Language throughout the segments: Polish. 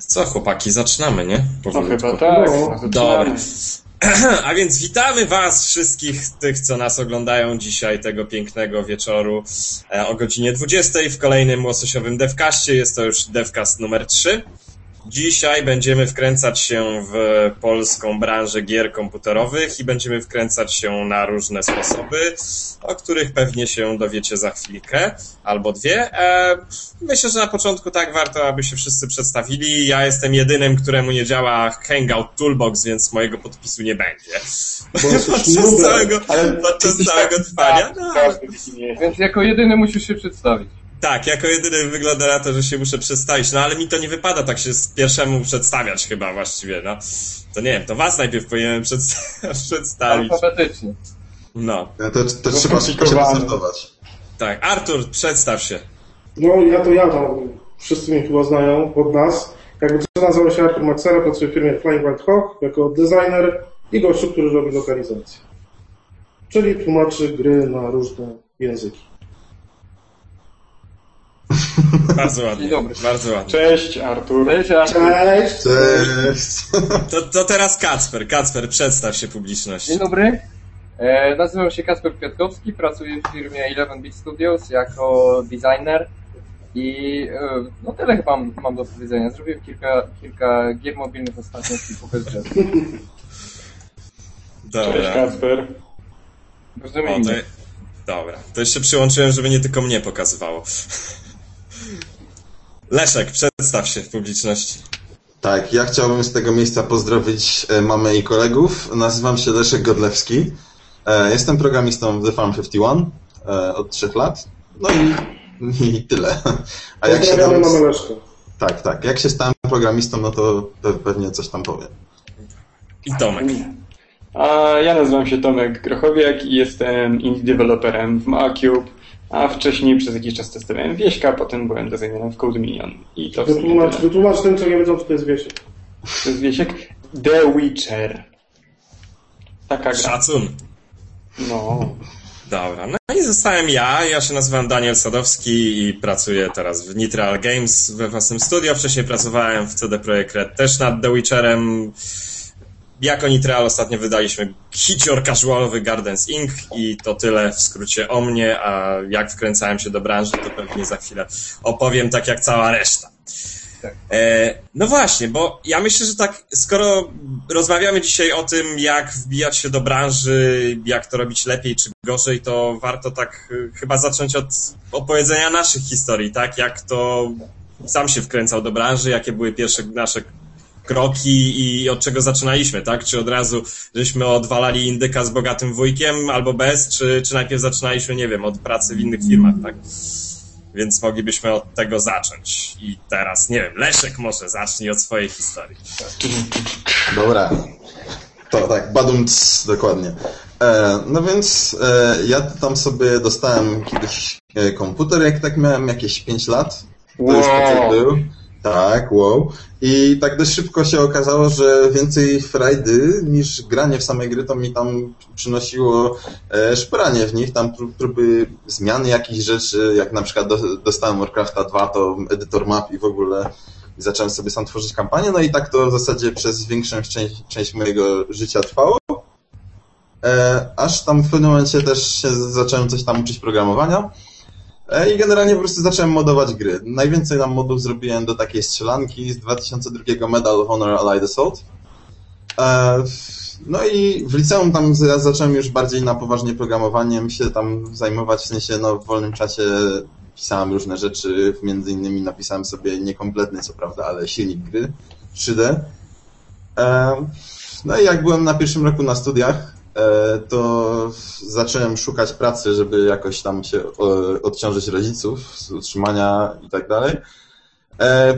Co, chłopaki, zaczynamy, nie? No Powolutku. chyba tak. No. No, Dobra. A więc witamy Was wszystkich tych, co nas oglądają dzisiaj tego pięknego wieczoru e, o godzinie 20 w kolejnym łososiowym devcaście. Jest to już devcast numer 3. Dzisiaj będziemy wkręcać się w polską branżę gier komputerowych i będziemy wkręcać się na różne sposoby, o których pewnie się dowiecie za chwilkę albo dwie. E, myślę, że na początku tak warto, aby się wszyscy przedstawili. Ja jestem jedynym, któremu nie działa Hangout Toolbox, więc mojego podpisu nie będzie. Podczas całego, podczas całego tak trwania. No. Więc jako jedyny musisz się przedstawić. Tak, jako jedyny wygląda na to, że się muszę przedstawić. No ale mi to nie wypada tak się z pierwszemu przedstawiać chyba właściwie, no. To nie wiem, to was najpierw powinienem przedsta- przedstawić. Alfabetycznie. No, To, to trzeba szybko się restartować. tak. Artur, przedstaw się. No ja to ja, no, wszyscy mnie chyba znają od nas. Jakby co nazywam się Artur Maxera, pracuję w firmie Flying Wild Hawk jako designer i gościu, który robi lokalizację. Czyli tłumaczy gry na różne języki. Bardzo ładnie. Dzień dobry. Bardzo ładnie. Cześć Artur. Cześć, Artur. Cześć! Cześć! To, to teraz Kacper. Kacper, przedstaw się publiczności. Dzień dobry. E, nazywam się Kasper Kwiatkowski, pracuję w firmie 11-Bit Studios jako designer i e, no tyle chyba mam, mam do powiedzenia. Zrobiłem kilka, kilka gier mobilnych ostatnio i pokaz drzew. Cześć Dobra. Kacper. Bardzo O, to... Dobra. To jeszcze przyłączyłem, żeby nie tylko mnie pokazywało. Leszek, przedstaw się w publiczności. Tak, ja chciałbym z tego miejsca pozdrowić e, mamę i kolegów. Nazywam się Leszek Godlewski. E, Jestem programistą w The Farm 51 e, od trzech lat. No i, i tyle. A jak się tam... Leszka. Tak, tak. Jak się stałem programistą, no to pe- pewnie coś tam powiem. I Tomek. A ja nazywam się Tomek Grochowiak i jestem indie developerem w MaCube, a wcześniej przez jakiś czas testowałem Wieśka, potem byłem designerem w Code Minion. I to Wytłumacz, tyle. wytłumacz tym, co nie wiedzą, co to jest Wiesiek. To jest Wiesiek? The Witcher. Taka gra. Szacun. No. Dobra, no i zostałem ja. Ja się nazywam Daniel Sadowski i pracuję teraz w Nitral Games we własnym studio. Wcześniej pracowałem w CD Projekt Red też nad The Witcherem. Jako Nitral ostatnio wydaliśmy hicior casualowy Gardens Inc. i to tyle w skrócie o mnie, a jak wkręcałem się do branży, to pewnie za chwilę opowiem tak jak cała reszta. E, no właśnie, bo ja myślę, że tak, skoro rozmawiamy dzisiaj o tym, jak wbijać się do branży, jak to robić lepiej czy gorzej, to warto tak y, chyba zacząć od opowiedzenia naszych historii, tak? Jak to sam się wkręcał do branży, jakie były pierwsze nasze kroki i od czego zaczynaliśmy, tak? Czy od razu żeśmy odwalali indyka z bogatym wujkiem albo bez, czy, czy najpierw zaczynaliśmy, nie wiem, od pracy w innych firmach, tak? Więc moglibyśmy od tego zacząć. I teraz, nie wiem, Leszek może zacznij od swojej historii. Dobra. To tak, badumc, dokładnie. E, no więc e, ja tam sobie dostałem kiedyś e, komputer, jak tak miałem jakieś 5 lat. To już Wow. potem był. Tak, wow. I tak dość szybko się okazało, że więcej frajdy niż granie w same gry to mi tam przynosiło e, szpranie w nich, tam pró- próby zmiany jakichś rzeczy, jak na przykład do, dostałem Warcrafta 2, to edytor map i w ogóle zacząłem sobie sam tworzyć kampanię, no i tak to w zasadzie przez większą część, część mojego życia trwało. E, aż tam w pewnym momencie też się zacząłem coś tam uczyć programowania. E, I generalnie po prostu zacząłem modować gry. Najwięcej tam modów zrobiłem do takiej strzelanki z 2002 Medal of Honor Allied Assault. E, no i w liceum tam z- zacząłem już bardziej na poważnie programowaniem się tam zajmować, w sensie no w wolnym czasie pisałem różne rzeczy, między innymi napisałem sobie niekompletny co prawda, ale silnik gry 3D. E, No i jak byłem na pierwszym roku na studiach, to zacząłem szukać pracy, żeby jakoś tam się e, odciążyć rodziców z utrzymania i tak dalej. E,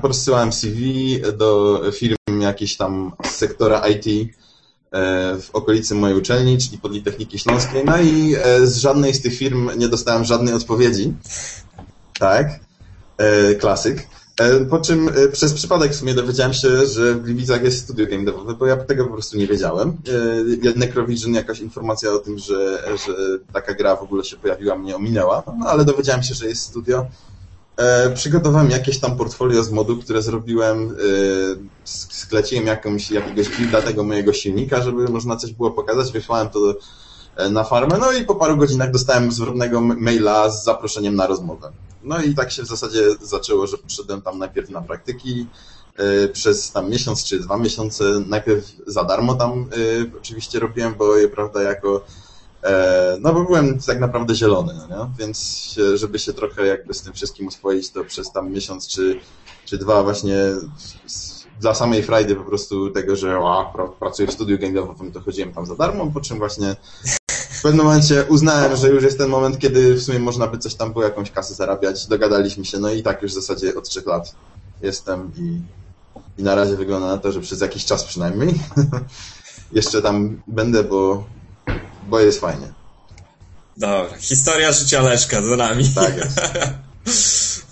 porysywałem CV do firm jakichś tam z sektora IT e, w okolicy mojej uczelni, czyli Politechniki Śląskiej, no i e, z żadnej z tych firm nie dostałem żadnej odpowiedzi. Tak, e, klasyk. E, Po czym e, przez przypadek w sumie dowiedziałem się, że w Gliwicach jest studio game bo ja tego po prostu nie wiedziałem. E, Necrovision, jakaś informacja o tym, że, że taka gra w ogóle się pojawiła, mnie ominęła, no ale dowiedziałem się, że jest studio. przygotowałem jakieś tam portfolio z modów, które zrobiłem, skleciłem jakąś, jakiegoś builda tego mojego silnika, żeby można coś było pokazać, wysłałem to do, na farmę, no i po paru godzinach dostałem zwrotnego maila z zaproszeniem na rozmowę. No i tak się w zasadzie zaczęło, że przyszedłem tam najpierw na praktyki, e, przez tam miesiąc czy dwa miesiące, najpierw za darmo tam e, oczywiście robiłem, bo prawda, jako E, no bo byłem tak naprawdę zielony, no nie? więc żeby się trochę jakby z tym wszystkim uspoić, to przez tam miesiąc czy, czy dwa właśnie dla samej frajdy po prostu tego, że a, pracuję w studiu game devowym, to chodziłem tam za darmo, po czym właśnie w pewnym momencie uznałem, że już jest ten moment, kiedy w sumie można by coś tam było jakąś kasę zarabiać, dogadaliśmy się, no i tak już w zasadzie od trzech lat jestem i, i na razie wygląda na to, że przez jakiś czas przynajmniej jeszcze tam będę, bo bo jest fajnie. Dobra, historia życia Leszka za nami. Tak jest.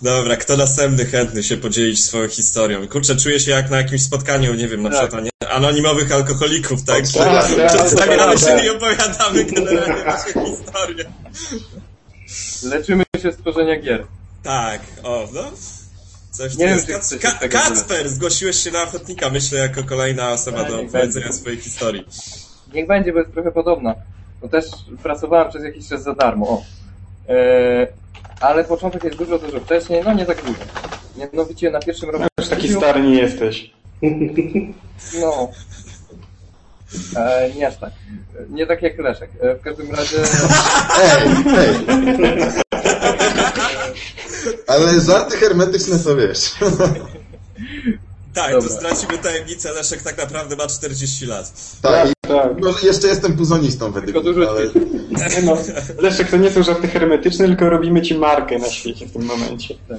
Dobra, kto następny chętny się podzielić swoją historią? Kurczę, czuję się jak na jakimś spotkaniu, nie wiem, na tak. przykład anonimowych alkoholików, tak? tak, tak Przedstawiamy się i opowiadamy generalnie nasze historie. Leczymy się z tworzenia gier. Tak, o, no. Coś nie wiem, Kac Ka Kacper, zgłosiłeś się na ochotnika, myślę, jako kolejna osoba do opowiedzenia swojej historii. Niech będzie, bo jest trochę podobna. Bo też pracowałem przez jakiś czas za darmo. O. E, ale początek jest dużo, dużo wcześniej, no nie tak dużo. Mianowicie na pierwszym roku... Już taki stary nie jesteś. No. E, nie aż tak. Nie tak jak Leszek. E, w każdym razie... Ej, ej. Ale żarty hermetyczne to wiesz. Tak, Dobra. to stracimy tajemnicę, Leszek tak naprawdę ma 40 lat. Tak, tak. Może jeszcze jestem puzonistą według Tylko dużo ale... no, Leszek, to nie są żarty hermetyczne, tylko robimy ci markę na świecie w tym momencie. Tak.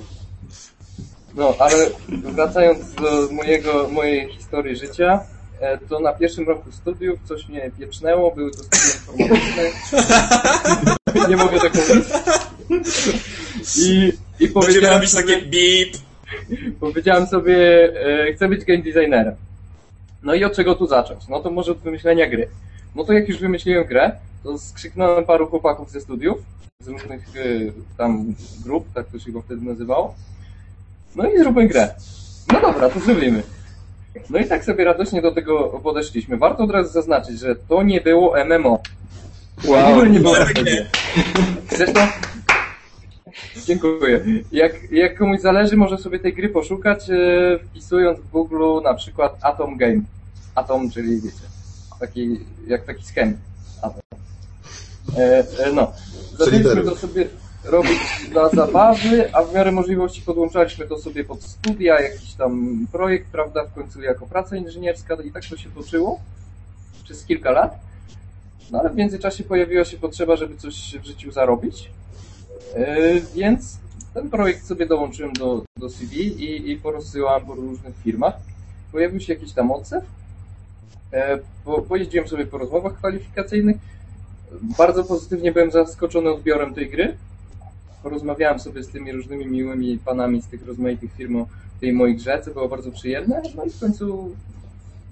No, ale wracając do mojego, mojej historii życia, e, to na pierwszym roku studiów coś mnie piecznęło, były to studia informatyczne. nie mogę tak mówić. I, i powiedziałem Będziemy robić takie bip, Powiedziałem sobie, e, chcę być game designerem. No i od czego tu zacząć? No to może od wymyślenia gry. No to jak już wymyśliłem grę, to skrzyknąłem paru chłopaków ze studiów, z różnych e, tam grup, tak to się go wtedy nazywało. No i zróbmy grę. No dobra, to zrobimy. No i tak sobie radośnie do tego podeszliśmy. Warto od razu zaznaczyć, że to nie było MMO. Wow. Nie było RPG. Zresztą Dziękuję. Jak, jak komuś zależy, może sobie tej gry poszukać, e, wpisując w Google na przykład Atom Game. Atom, czyli wiecie, taki, jak taki scan. Atom. E, e, no. Zaczęliśmy to sobie robić dla zabawy, a w miarę możliwości podłączaliśmy to sobie pod studia, jakiś tam projekt, prawda, w końcu jako praca inżynierska i tak to się toczyło przez kilka lat. No ale w międzyczasie pojawiła się potrzeba, żeby coś w życiu zarobić. E, więc ten projekt sobie dołączyłem do, do CV i, i porozsyłałem po różnych firmach. Pojawił się jakiś tam odzew. E, po, pojeździłem sobie po rozmowach kwalifikacyjnych. Bardzo pozytywnie byłem zaskoczony odbiorem tej gry. Porozmawiałem sobie z tymi różnymi miłymi panami z tych rozmaitych firm o tej mojej grze, co było bardzo przyjemne. No i w końcu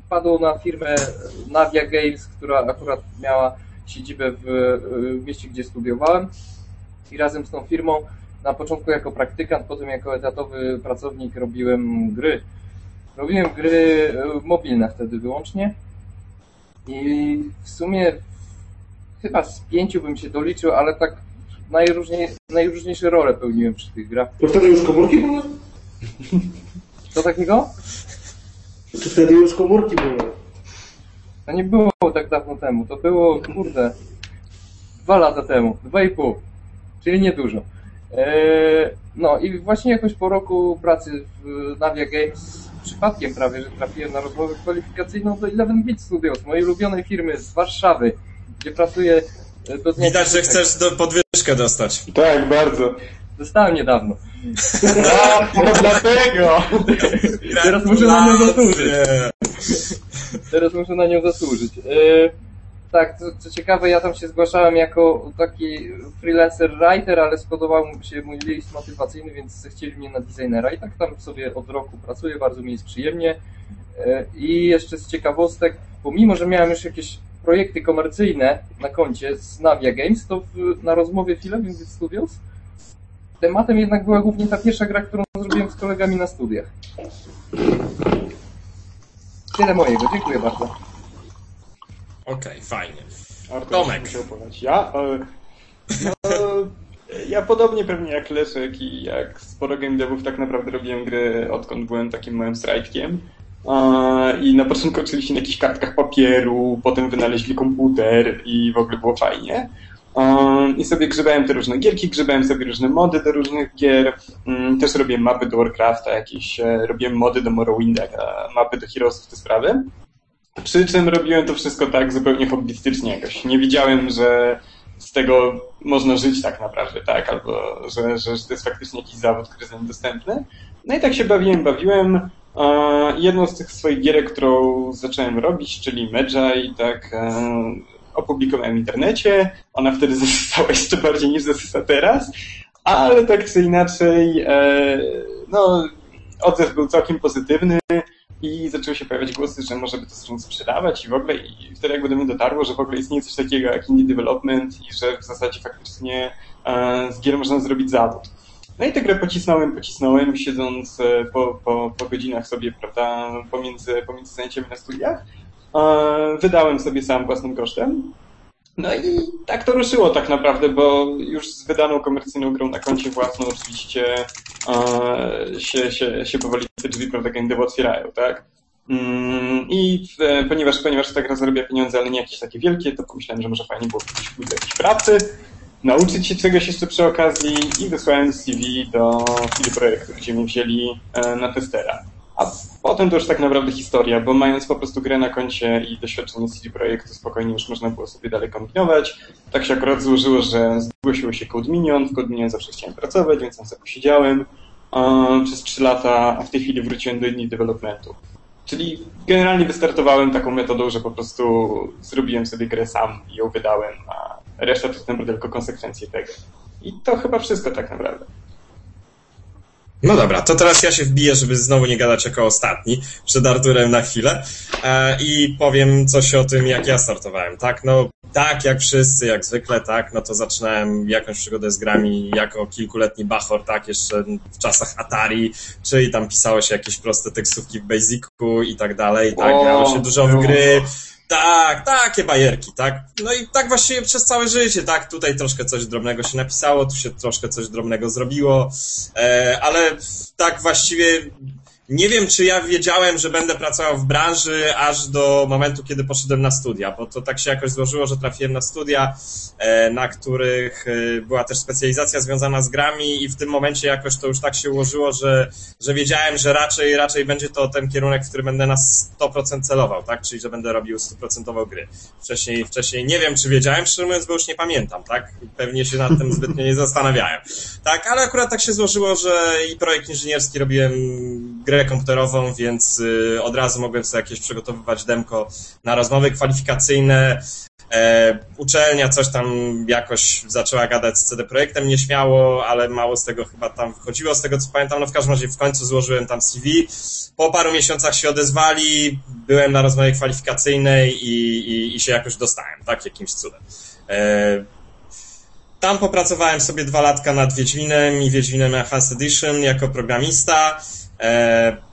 padło na firmę Navia Games, która akurat miała siedzibę w, w mieście, gdzie studiowałem i razem z tą firmą na początku jako praktykant, potem jako etatowy pracownik robiłem gry. Robiłem gry e, mobilne wtedy wyłącznie i w sumie chyba z pięciu bym się doliczył, ale tak najróżniej, najróżniejsze role pełniłem przy tych grach. To wtedy już komórki były? Co takiego? To wtedy już komórki były? To nie było tak dawno temu, to było, kurde, dwa lata temu, dwa i pół czyli niedużo. E, no i właśnie jakoś po roku pracy w Navia Games przypadkiem prawie, że trafiłem na rozmowę kwalifikacyjną do 11 Bit Studios, mojej ulubionej firmy z Warszawy, gdzie pracuję do dnia Widać, że chcesz do podwyżkę dostać. Tak, bardzo. Dostałem niedawno. No, no dlatego! Teraz muszę na nią zasłużyć. Teraz muszę na nią zasłużyć. Tak, co, co, ciekawe, ja tam się zgłaszałem jako taki freelancer writer, ale spodobał mi się mój list motywacyjny, więc chcieli mnie na designera i tak tam sobie od roku pracuję, bardzo mi jest przyjemnie. E, I jeszcze z ciekawostek, pomimo, że miałem już jakieś projekty komercyjne na koncie z Navia Games, to w, na rozmowie Filming Studios tematem jednak była głównie ta pierwsza gra, którą zrobiłem z kolegami na studiach. Tyle mojego, dziękuję bardzo. Okej, fajnie. Artur Tomek. Ja? E, no, ja podobnie pewnie jak Leszek i jak sporo game devów tak naprawdę robiłem gry odkąd byłem takim małym strajkiem. E, I na początku oczywiście na jakichś kartkach papieru, potem wynaleźli komputer i w ogóle było fajnie. E, I sobie grzebałem te różne gierki, grzebałem sobie różne mody do różnych gier. Mm, Też robiłem mapy do Warcrafta jakieś, robiłem mody do Morrowinda, mapy do Heroesów, te sprawy. Przy czym robiłem to wszystko tak zupełnie hobbystycznie jakoś. Nie widziałem, że z tego można żyć tak naprawdę, tak? Albo że, że, że to jest faktycznie jakiś zawód, który jest nam dostępny. No i tak się bawiłem, bawiłem. Jedną z tych swoich gierek, którą zacząłem robić, czyli Magi, tak e, opublikowałem w internecie. Ona wtedy zasysała jeszcze bardziej niż zasysa teraz, ale tak czy inaczej, e, no odzew był całkiem pozytywny i zaczęły się pojawiać głosy, że może by to zacząć sprzedawać i w ogóle i wtedy jakby do mnie dotarło, że w ogóle istnieje coś takiego jak indie development i że w zasadzie faktycznie e, z gier można zrobić zawód. No i tę grę pocisnąłem, pocisnąłem, siedząc e, po, po, po godzinach sobie, prawda, pomiędzy, pomiędzy zajęciami na studiach. E, Wydałem sobie sam własnym kosztem. No i tak to ruszyło tak naprawdę, bo już z wydaną komercyjną grą na koncie własną oczywiście e, się, się, się powoli te drzwi, prawda, game dev otwierają, tak? Mm, I e, ponieważ, ponieważ ta gra zarabia pieniądze, ale nie jakieś takie wielkie, to pomyślałem, że może fajnie było pójść do jakiejś pracy, nauczyć się czegoś jeszcze przy okazji i wysłałem CV do CD Projektu, gdzie mnie wzięli e, na testera. A potem to już tak naprawdę historia, bo mając po prostu grę na koncie i doświadczenie CD Projektu, spokojnie już można było sobie dalej kombinować. Tak się akurat złożyło, że zgłosiło się Code Minion, w Code Minion zawsze chciałem pracować, więc tam sobie posiedziałem przez 3 lata, a w tej chwili wróciłem do indie developmentu. Czyli generalnie wystartowałem taką metodą, że po prostu zrobiłem sobie grę sam i ją wydałem, a reszta to tak tylko konsekwencje tego. I to chyba wszystko tak naprawdę. No dobra, to teraz ja się wbiję, żeby znowu nie gadać jako ostatni, przed Arturem na chwilę e, i powiem coś o tym, jak ja startowałem, tak? No tak, jak wszyscy, jak zwykle, tak, no to zaczynałem jakąś przygodę z grami jako kilkuletni bachor, tak, jeszcze w czasach Atari, czyli tam pisało się jakieś proste tekstówki w Basicu i tak dalej, tak, grało się dużo w było. gry, tak, takie bajerki, tak. No i tak właściwie przez całe życie, tak. Tutaj troszkę coś drobnego się napisało, tu się troszkę coś drobnego zrobiło, e, ale tak właściwie nie wiem, czy ja wiedziałem, że będę pracował w branży aż do momentu, kiedy poszedłem na studia, bo to tak się jakoś złożyło, że trafiłem na studia, e, na których e, była też specjalizacja związana z grami i w tym momencie jakoś to już tak się ułożyło, że, że wiedziałem, że raczej, raczej będzie to ten kierunek, w który będę na 100% celował, tak? Czyli, że będę robił 100% gry. Wcześniej, wcześniej nie wiem, czy wiedziałem, szczerze mówiąc, bo już nie pamiętam, tak? Pewnie się nad tym zbytnio nie zastanawiałem. Tak, ale akurat tak się złożyło, że i projekt inżynierski robiłem grę komputerową, więc y, od razu mogłem sobie jakieś przygotowywać demko na rozmowy kwalifikacyjne. E, uczelnia coś tam jakoś zaczęła gadać z CD Projektem nieśmiało, ale mało z tego chyba tam wychodziło, z tego co pamiętam. No w każdym razie w końcu złożyłem tam CV. Po paru miesiącach się odezwali, byłem na rozmowie kwalifikacyjnej i, i, i się jakoś dostałem, tak, jakimś cudem. E, tam popracowałem sobie dwa latka nad Wiedźminem i Wiedźminem Enhanced Edition jako programista. E,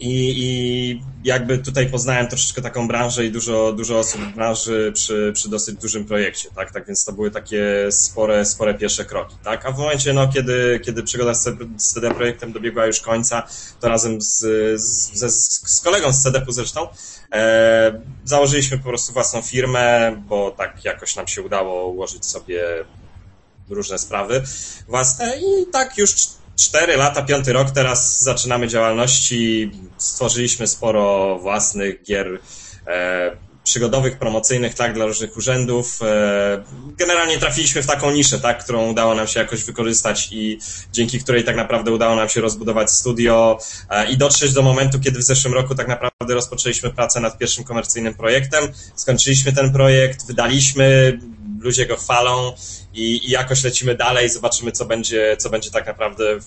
i, I jakby tutaj poznałem troszeczkę taką branżę i dużo, dużo osób w branży przy, przy dosyć dużym projekcie, tak? Tak więc to były takie spore, spore pierwsze kroki, tak? A w momencie, no, kiedy, kiedy przygoda z z CD Projektem dobiegła już końca, to razem z, z, ze, z kolegą z CDP-u zresztą, e, założyliśmy po prostu własną firmę, bo tak jakoś nam się udało ułożyć sobie różne sprawy własne i tak już cztery lata, piąty rok teraz zaczynamy działalności. Stworzyliśmy sporo własnych gier e, przygodowych, promocyjnych, tak, dla różnych urzędów. E, generalnie trafiliśmy w taką niszę, tak, którą udało nam się jakoś wykorzystać i dzięki której tak naprawdę udało nam się rozbudować studio e, i dotrzeć do momentu, kiedy w zeszłym roku tak naprawdę rozpoczęliśmy pracę nad pierwszym komercyjnym projektem. Skończyliśmy ten projekt, wydaliśmy, ludzie go chwalą i, i jakoś lecimy dalej, zobaczymy, co będzie, co będzie tak naprawdę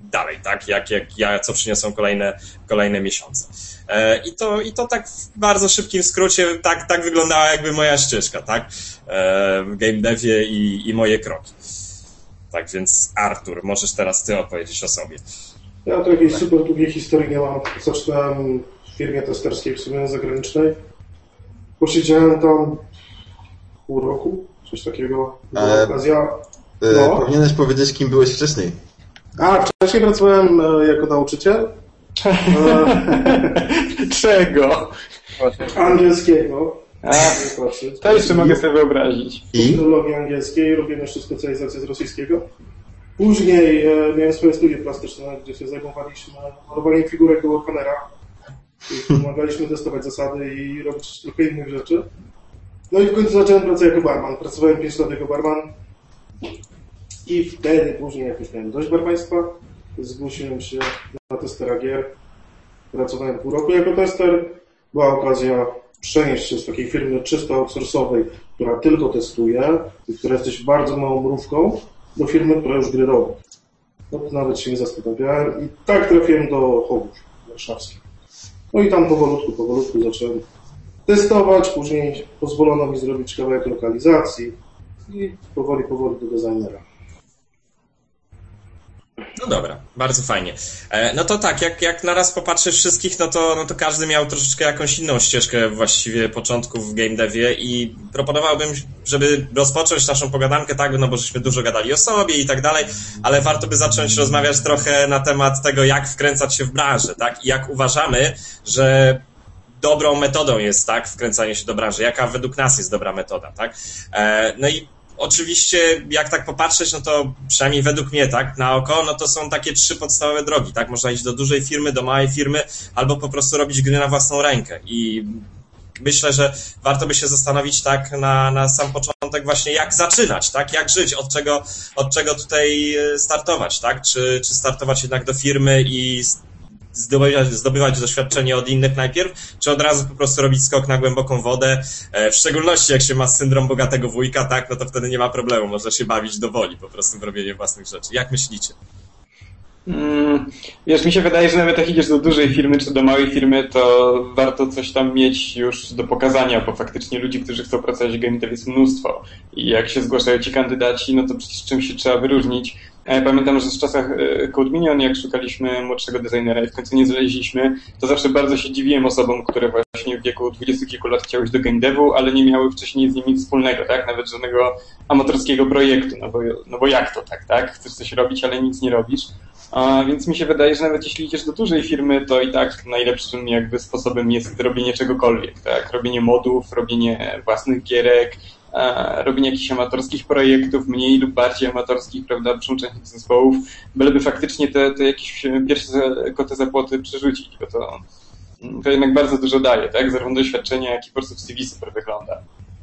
dalej, tak? Jak, jak, jak, co przyniosą kolejne, kolejne miesiące. E, I to, I to tak w bardzo szybkim skrócie, tak, tak wyglądała jakby moja ścieżka, tak? E, w game devie i, i moje kroki. Tak więc Artur, możesz teraz ty opowiedzieć o sobie. Ja to jakiejś super długiej historii nie mam. Zaczynałem w firmie testerskiej w sumie zagranicznej. Posiedziałem tam pół roku, coś takiego. Była E, okazja. E, No. Powinieneś powiedzieć, kim byłeś wcześniej. A, wcześniej pracowałem e, jako nauczyciel e, Czego? Angielskiego. A, Proszę. to jeszcze mogę sobie wyobrazić. I? filologii angielskiej, robiłem jeszcze specjalizację z rosyjskiego. Później e, miałem swoje studia plastyczne, gdzie się zajmowaliśmy malowaniem figurek do Warhammera. I pomagaliśmy testować zasady i robić trochę innych rzeczy. No i w końcu zacząłem pracę jako barman. Pracowałem 5 lat jako barman. I wtedy, później jak już miałem dość barmaństwa, zgłosiłem się na testera gier. Pracowałem pół roku jako tester. Była okazja przenieść się z takiej firmy czysto outsourcowej, która tylko testuje i która jest dość bardzo małą mrówką, do firmy, która już gry robi. No to nawet się nie zastanawiałem i tak trafiłem do Hogów warszawskich. No i tam powolutku, powolutku zacząłem testować, później pozwolono mi zrobić kawałek lokalizacji i powoli, powoli do designera. No dobra, bardzo fajnie. E, No to tak, jak, jak na raz popatrzysz wszystkich, no to, no to każdy miał troszeczkę jakąś inną ścieżkę właściwie początków w game devie i proponowałbym, żeby rozpocząć naszą pogadankę tak, no bo żeśmy dużo gadali o sobie i tak dalej, ale warto by zacząć rozmawiać trochę na temat tego, jak wkręcać się w branżę, tak, i jak uważamy, że dobrą metodą jest, tak, wkręcanie się do branży, jaka według nas jest dobra metoda, tak. E, No i oczywiście, jak tak popatrzeć, no to przynajmniej według mnie, tak, na oko, no to są takie trzy podstawowe drogi, tak? Można iść do dużej firmy, do małej firmy, albo po prostu robić gry na własną rękę. I myślę, że warto by się zastanowić tak na, na sam początek właśnie, jak zaczynać, tak? Jak żyć, od czego, od czego tutaj e, startować, tak? Czy, czy startować jednak do firmy i zdobywać, zdobywać doświadczenie od innych najpierw, czy od razu po prostu robić skok na głęboką wodę, e, w szczególności jak się ma syndrom bogatego wujka, tak, no to wtedy nie ma problemu, można się bawić do woli po prostu w robienie własnych rzeczy. Jak myślicie? Mm, wiesz, mi się wydaje, że nawet jak idziesz do dużej firmy czy do małej firmy, to warto coś tam mieć już do pokazania, bo faktycznie ludzi, którzy chcą pracować w game dev jest mnóstwo. I jak się zgłaszają ci kandydaci, no to przecież czymś się trzeba wyróżnić. Ja pamiętam, że w czasach e, Code Minion, jak szukaliśmy młodszego designera i w końcu nie znaleźliśmy, to zawsze bardzo się dziwiłem osobom, które właśnie w wieku dwudziestu kilku lat chciały iść do game devu, ale nie miały wcześniej z nim nic wspólnego, tak? Nawet żadnego amatorskiego projektu, no bo, no bo jak to tak, tak? Chcesz coś robić, ale nic nie robisz. A, więc mi się wydaje, że nawet jeśli idziesz do dużej firmy, to i tak najlepszym jakby sposobem jest robienie czegokolwiek, tak? Robienie modów, robienie własnych gierek, e, robienie jakichś amatorskich projektów, mniej lub bardziej amatorskich, prawda, przyłączenia zespołów, byleby faktycznie te, te jakieś pierwsze koty za płoty przerzucić, bo to, to jednak bardzo dużo daje, tak? Zarówno doświadczenia, jak i po prostu CV super wygląda.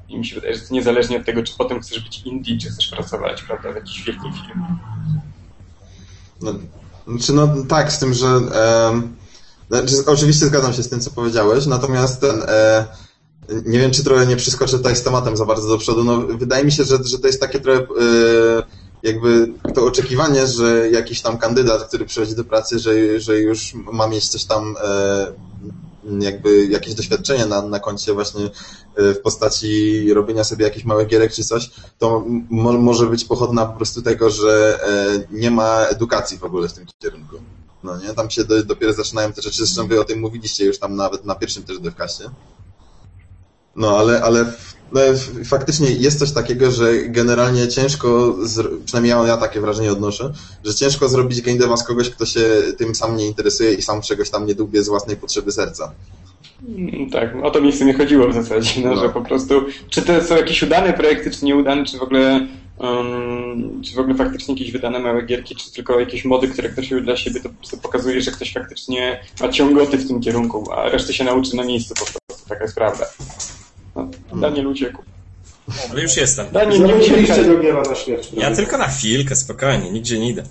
I mi się wydaje, że to niezależnie od tego, czy potem chcesz być indie, czy chcesz pracować, prawda, w jakiejś wielkiej firmie. No, znaczy, no tak, z tym, że. znaczy, oczywiście zgadzam się z tym, co powiedziałeś, natomiast ten. E, nie wiem, czy trochę nie przeskoczę tutaj z tematem za bardzo do przodu. No, wydaje mi się, że, że to jest takie trochę. E, jakby to oczekiwanie, że jakiś tam kandydat, który przychodzi do pracy, że, że już ma mieć coś tam. E, jakby jakieś doświadczenie na, na koncie właśnie e, w postaci robienia sobie jakichś małych gierek czy coś, to mo, może być pochodna po prostu tego, że nie ma edukacji w ogóle w tym kierunku. No nie, tam się do, dopiero zaczynają te rzeczy, zresztą wy o tym mówiliście już tam nawet na pierwszym też devkaście. No ale, ale no, faktycznie jest coś takiego, że generalnie ciężko, przynajmniej ja, ja takie wrażenie odnoszę, że ciężko zrobić game deva z kogoś, kto się tym sam nie interesuje i sam czegoś tam nie dłubie z własnej potrzeby serca. Mm, Tak, o to mi w sumie chodziło w zasadzie, no, No. że po prostu, czy to są jakieś udane projekty, czy nieudane, czy w ogóle, um, czy w ogóle faktycznie jakieś wydane małe gierki, czy tylko jakieś mody, które ktoś robi dla siebie, to po prostu pokazuje, że ktoś faktycznie ma ciągoty w tym kierunku, a resztę się nauczy na miejscu po prostu, taka jest prawda. No, Daniel uciekł. Ale już jestem. Daniel, nie uciekaj. do Giera na śmierć. Ja tylko na chwilkę, spokojnie, nigdzie nie idę.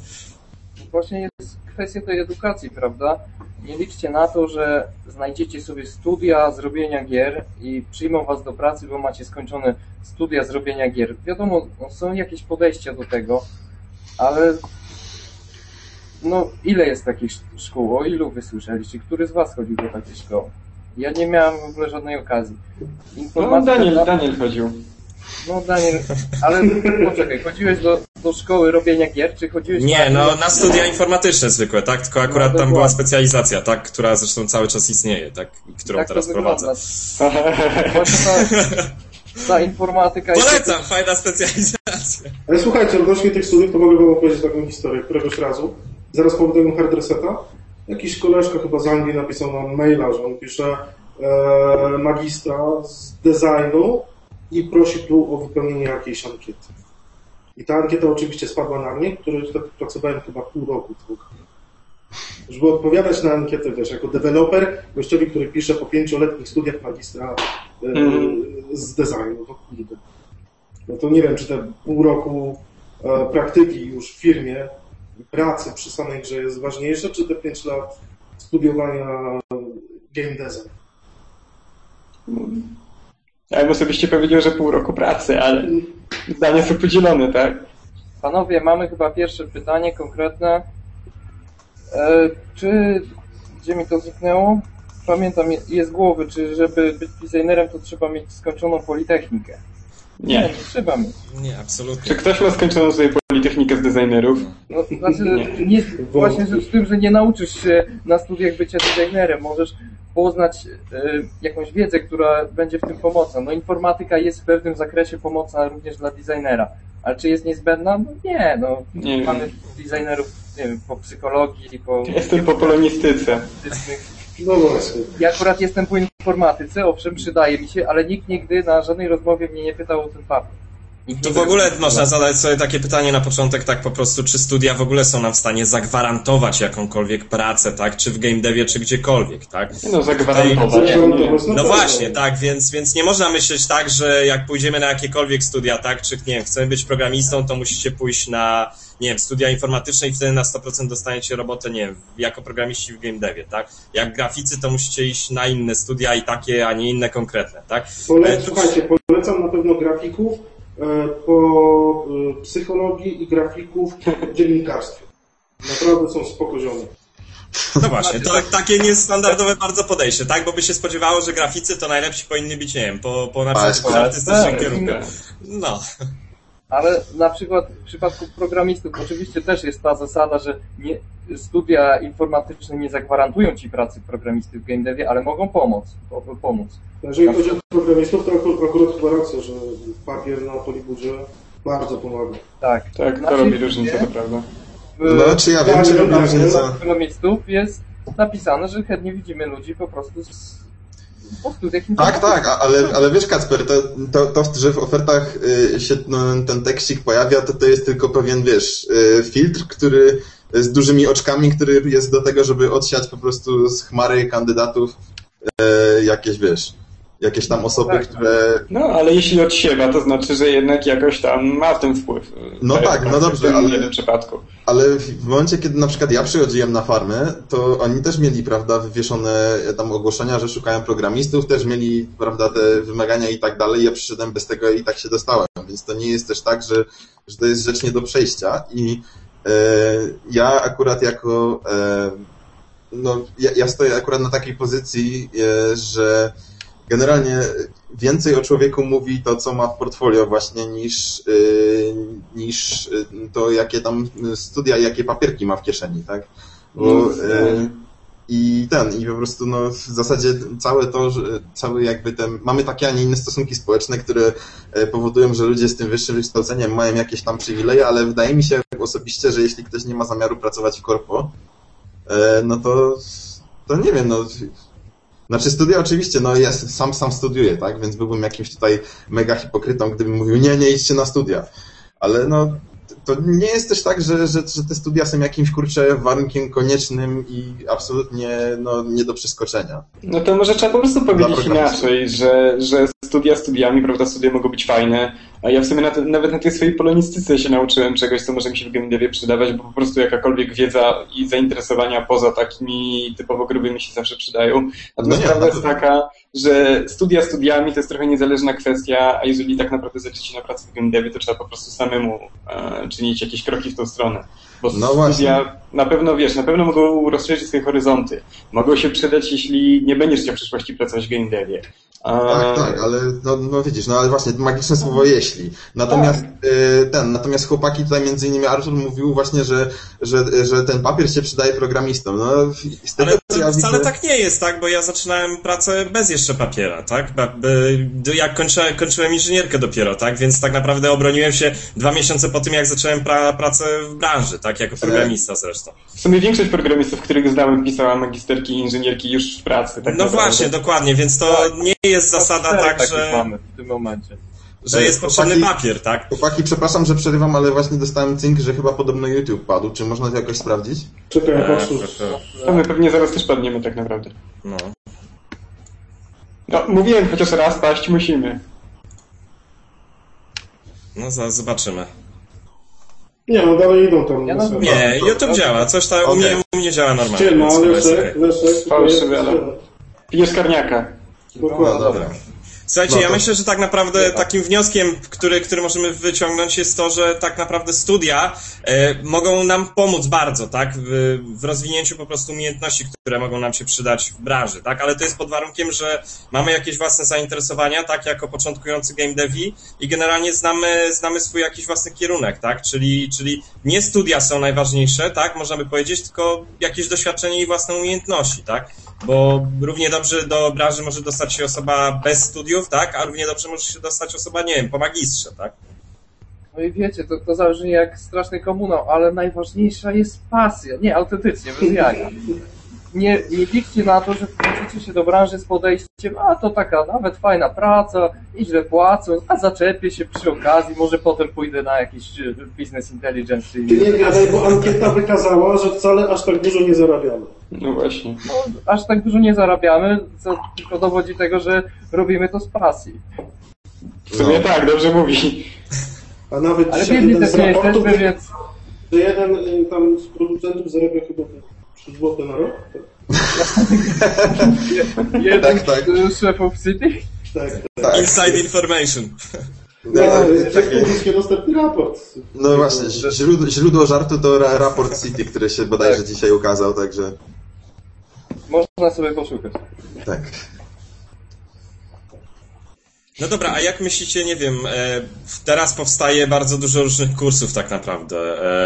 Właśnie jest kwestia tej edukacji, prawda? Nie liczcie na to, że znajdziecie sobie studia zrobienia gier i przyjmą was do pracy, bo macie skończone studia zrobienia gier. Wiadomo, no, są jakieś podejścia do tego, ale no ile jest takich sz- szkół? O ilu wy słyszeliście? Który z was chodził do takiej szkoły? Ja nie miałem w ogóle żadnej okazji. No, Daniel, Daniel chodził. no Daniel, ale poczekaj, chodziłeś do do szkoły robienia gier, czy chodziłeś Nie, na... no na studia informatyczne zwykłe, tak? Tylko akurat No, tam była specjalizacja, tak? Która zresztą cały czas istnieje, tak? I którą Tak to teraz prowadzę. ta, ta informatyka jest... Polecam, fajna specjalizacja. Ale słuchajcie, odnośnie tych studiów, to mogę wam opowiedzieć taką historię. Któregoś razu, zaraz po tego hard reseta, jakiś koleżka chyba z Anglii napisał nam maila, że on pisze e, magistra z designu i prosi tu o wypełnienie jakiejś ankiety. I ta ankieta oczywiście spadła na mnie, który wtedy pracowałem chyba pół roku tylko. Żeby odpowiadać na ankietę, wiesz, jako deweloper, gościowi, który pisze po pięcioletnich studiach magistra e, Mhm. z designu, to kurde. No to nie wiem, czy te pół roku e, praktyki już w firmie, pracy przy samej grze jest ważniejsze, czy te pięć lat studiowania game design. Ja bym osobiście powiedział, że pół roku pracy, ale zdania są podzielone, tak? Panowie, mamy chyba pierwsze pytanie konkretne. E, czy, gdzie mi to zniknęło? Pamiętam je, je z głowy, czy żeby być designerem to trzeba mieć skończoną politechnikę? Nie. nie trzeba mieć. Nie, absolutnie. Czy ktoś ma skończoną sobie designerów? No, znaczy, Nie. nie. właśnie rzecz w tym, że nie nauczysz się na studiach bycia designerem. Możesz poznać e, jakąś wiedzę, która będzie w tym pomocna. No informatyka jest w pewnym zakresie pomocna również dla designera. Ale czy jest niezbędna? No nie, no. Nie Mamy designerów, nie wiem, po psychologii, po... Jestem po polonistyce. No właśnie. Ja akurat jestem po informatyce, owszem, przydaje mi się, ale nikt nigdy na żadnej rozmowie mnie nie pytał o ten papier. To w ogóle można zadać sobie takie pytanie na początek, tak po prostu, czy studia w ogóle są nam w stanie zagwarantować jakąkolwiek pracę, tak? Czy w game devie, czy gdziekolwiek, tak? No, zagwarantować. Tutaj- Nie. No pewno. właśnie, tak, więc, więc nie można myśleć tak, że jak pójdziemy na jakiekolwiek studia, tak, czy nie wiem, chcemy być programistą, to musicie pójść na, nie wiem, studia informatyczne i wtedy na 100% dostaniecie robotę, nie wiem, jako programiści w game devie, tak? Jak graficy, to musicie iść na inne studia i takie, a nie inne konkretne, tak? E, słuchajcie, polecam na pewno grafików po e, psychologii i grafików w dziennikarstwie. Naprawdę są spoko ziomy. No właśnie, to takie niestandardowe bardzo podejście, tak? Bo by się spodziewało, że graficy to najlepsi powinni być, nie wiem, po, po na przykład artystycznym Tak, kierunku. tak. No. Ale na przykład w przypadku programistów oczywiście też jest ta zasada, że nie, studia informatyczne nie zagwarantują ci pracy programisty w game devie, ale mogą pomóc. po- pomóc. Jeżeli chodzi o programistów, to akurat, chyba racja, że papier na polibudzie bardzo pomaga. Tak. Tak, to Znaczy, robi różnicę, to prawda. W, No, czy ja wiem, Tak, czy robi tak, różnicę? programistów jest napisane, że chętnie widzimy ludzi po prostu z, po studiach Tak, tak, ale, ale wiesz Kacper, to, to, to, że w ofertach y, się no, ten tekstik pojawia, to to jest tylko pewien, wiesz, y, filtr, który z dużymi oczkami, który jest do tego, żeby odsiać po prostu z chmary kandydatów y, jakieś, wiesz, jakieś tam osoby, Tak. które... No, ale jeśli odsiewa, to znaczy, że jednak jakoś tam ma w tym wpływ. No tak, no dobrze, w ale- jednym przypadku. Ale w w momencie, kiedy na przykład ja przychodziłem na farmę, to oni też mieli, prawda, wywieszone tam ogłoszenia, że szukają programistów, też mieli, prawda, te wymagania i tak dalej. Ja przyszedłem bez tego i tak się dostałem, więc to nie jest też tak, że, że to jest rzecz nie do przejścia. I e, ja akurat jako, e, no, ja, ja stoję akurat na takiej pozycji, e, że generalnie więcej o człowieku mówi to, co ma w portfolio właśnie, niż, yy, niż yy, to, jakie tam studia, jakie papierki ma w kieszeni, tak? Bo, yy, I ten, i po prostu no, w zasadzie całe to, że cały jakby ten, mamy takie, a nie inne stosunki społeczne, które e, powodują, że ludzie z tym wyższym wykształceniem mają jakieś tam przywileje, ale wydaje mi się osobiście, że jeśli ktoś nie ma zamiaru pracować w korpo, e, no to, to nie wiem, no znaczy studia oczywiście, no ja sam sam studiuję, tak? Więc byłbym jakimś tutaj mega hipokrytą, gdybym mówił, nie, nie idźcie na studia. Ale no to nie jest też tak, że, że, że te studia są jakimś kurczę warunkiem koniecznym i absolutnie no, nie do przeskoczenia. No to może trzeba po prostu powiedzieć inaczej, że, że studia studiami, prawda, studia mogą być fajne, a ja w sumie na te, nawet na tej swojej polonistyce się nauczyłem czegoś, co może mi się w devie przydawać, bo po prostu jakakolwiek wiedza i zainteresowania poza takimi typowo grubymi się zawsze przydają. Natomiast No nie, prawda na jest taka, że studia studiami to jest trochę niezależna kwestia, a jeżeli tak naprawdę zależy na pracy w devie, to trzeba po prostu samemu e, czynić jakieś kroki w tą stronę. Bo No studia właśnie. na pewno, wiesz, na pewno mogą rozszerzyć swoje horyzonty. Mogą się przydać, jeśli nie będziesz chciał w przyszłości pracować w game devie. Tak, tak, ale no, no widzisz, no ale właśnie magiczne słowo jeśli. Natomiast y, ten, natomiast chłopaki tutaj między innymi Artur mówił właśnie, że, że, że ten papier się przydaje programistom. No, z tego, Ale to ja wcale widzę... tak nie jest, tak? Bo ja zaczynałem pracę bez jeszcze papiera, tak? Jak kończyłem, kończyłem inżynierkę dopiero, tak? Więc tak naprawdę obroniłem się dwa miesiące po tym, jak zacząłem pra- pracę w branży, tak? Jako programista zresztą. W sumie większość programistów, których znałem, pisała magisterki i inżynierki już w pracy. Tak No naprawdę. właśnie, dokładnie, więc to nie jest zasada Cztery tak, takich że, mamy w tym momencie. że jest potrzebny Chłopaki- papier, tak? Chłopaki, przepraszam, że przerywam, ale właśnie dostałem cynk, że chyba podobno YouTube padł. Czy można to jakoś sprawdzić? Czekaj, E, patrz. To my pewnie zaraz też padniemy tak naprawdę. No. No, mówiłem, chociaż raz paść musimy. No, zaraz zobaczymy. Nie, no dalej idą tam. Ja sobie. Nie, YouTube działa, coś tam u, Okej. mnie, u mnie działa normalnie. Chyba jest Leszek. Leszek. Fałszywy alarm. Pijesz karniaka. No Dokładnie. dobra. Słuchajcie, No ja to- myślę, że tak naprawdę takim wnioskiem, który, który możemy wyciągnąć jest to, że tak naprawdę studia e, mogą nam pomóc bardzo, tak, w, w rozwinięciu po prostu umiejętności, które mogą nam się przydać w branży, tak, ale to jest pod warunkiem, że mamy jakieś własne zainteresowania, tak, jako początkujący game devi i generalnie znamy, znamy swój jakiś własny kierunek, tak, czyli, czyli nie studia są najważniejsze, tak, można by powiedzieć, tylko jakieś doświadczenie i własne umiejętności, tak, bo równie dobrze do branży może dostać się osoba bez studiów, tak, a równie dobrze może się dostać osoba, nie wiem, po magistrze, tak. No i wiecie, to, to zabrzmi jak straszny komunał, ale najważniejsza jest pasja. Nie, autentycznie, bez jaja. Nie, nie liczcie na to, że wchodzicie się do branży z podejściem, a to taka nawet fajna praca, i źle płacą, a zaczepię się przy okazji, może potem pójdę na jakiś e, business intelligence. Ty nie gadaj, bo ankieta wykazała, że wcale aż tak dużo nie zarabiamy. No właśnie. No, aż tak dużo nie zarabiamy, co tylko dowodzi tego, że robimy to z pasji. W sumie tak, dobrze mówi. A nawet Ale biedni jeden też nie jesteśmy, więc że jeden y, tam z producentów zarabia chyba 3 zł na rok. jeden Tak, tak. z szefów City Tak. Tak. Inside information. No, tak, publicznie dostępny raport. No właśnie, źródło, źródło żartu to ra, raport City, który się bodajże dzisiaj ukazał, także można sobie poszukać. tak. No dobra, a jak myślicie, nie wiem, e, teraz powstaje bardzo dużo różnych kursów tak naprawdę.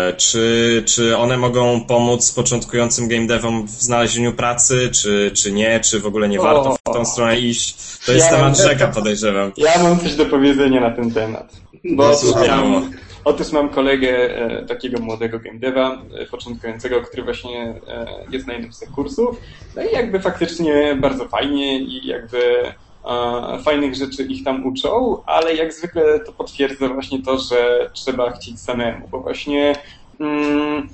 E, czy, czy one mogą pomóc początkującym game devom w znalezieniu pracy, czy, czy nie, czy w ogóle nie O. warto w tą stronę iść? To jest Ja temat rzeka, podejrzewam. Ja mam coś do powiedzenia na ten temat. Bo No, słucham. Otóż mam kolegę, e, takiego młodego game deva, e, początkującego, który właśnie e, jest na jednym z tych kursów. No i jakby faktycznie bardzo fajnie i jakby e, fajnych rzeczy ich tam uczą, ale jak zwykle to potwierdza właśnie to, że trzeba chcieć samemu, bo właśnie mm,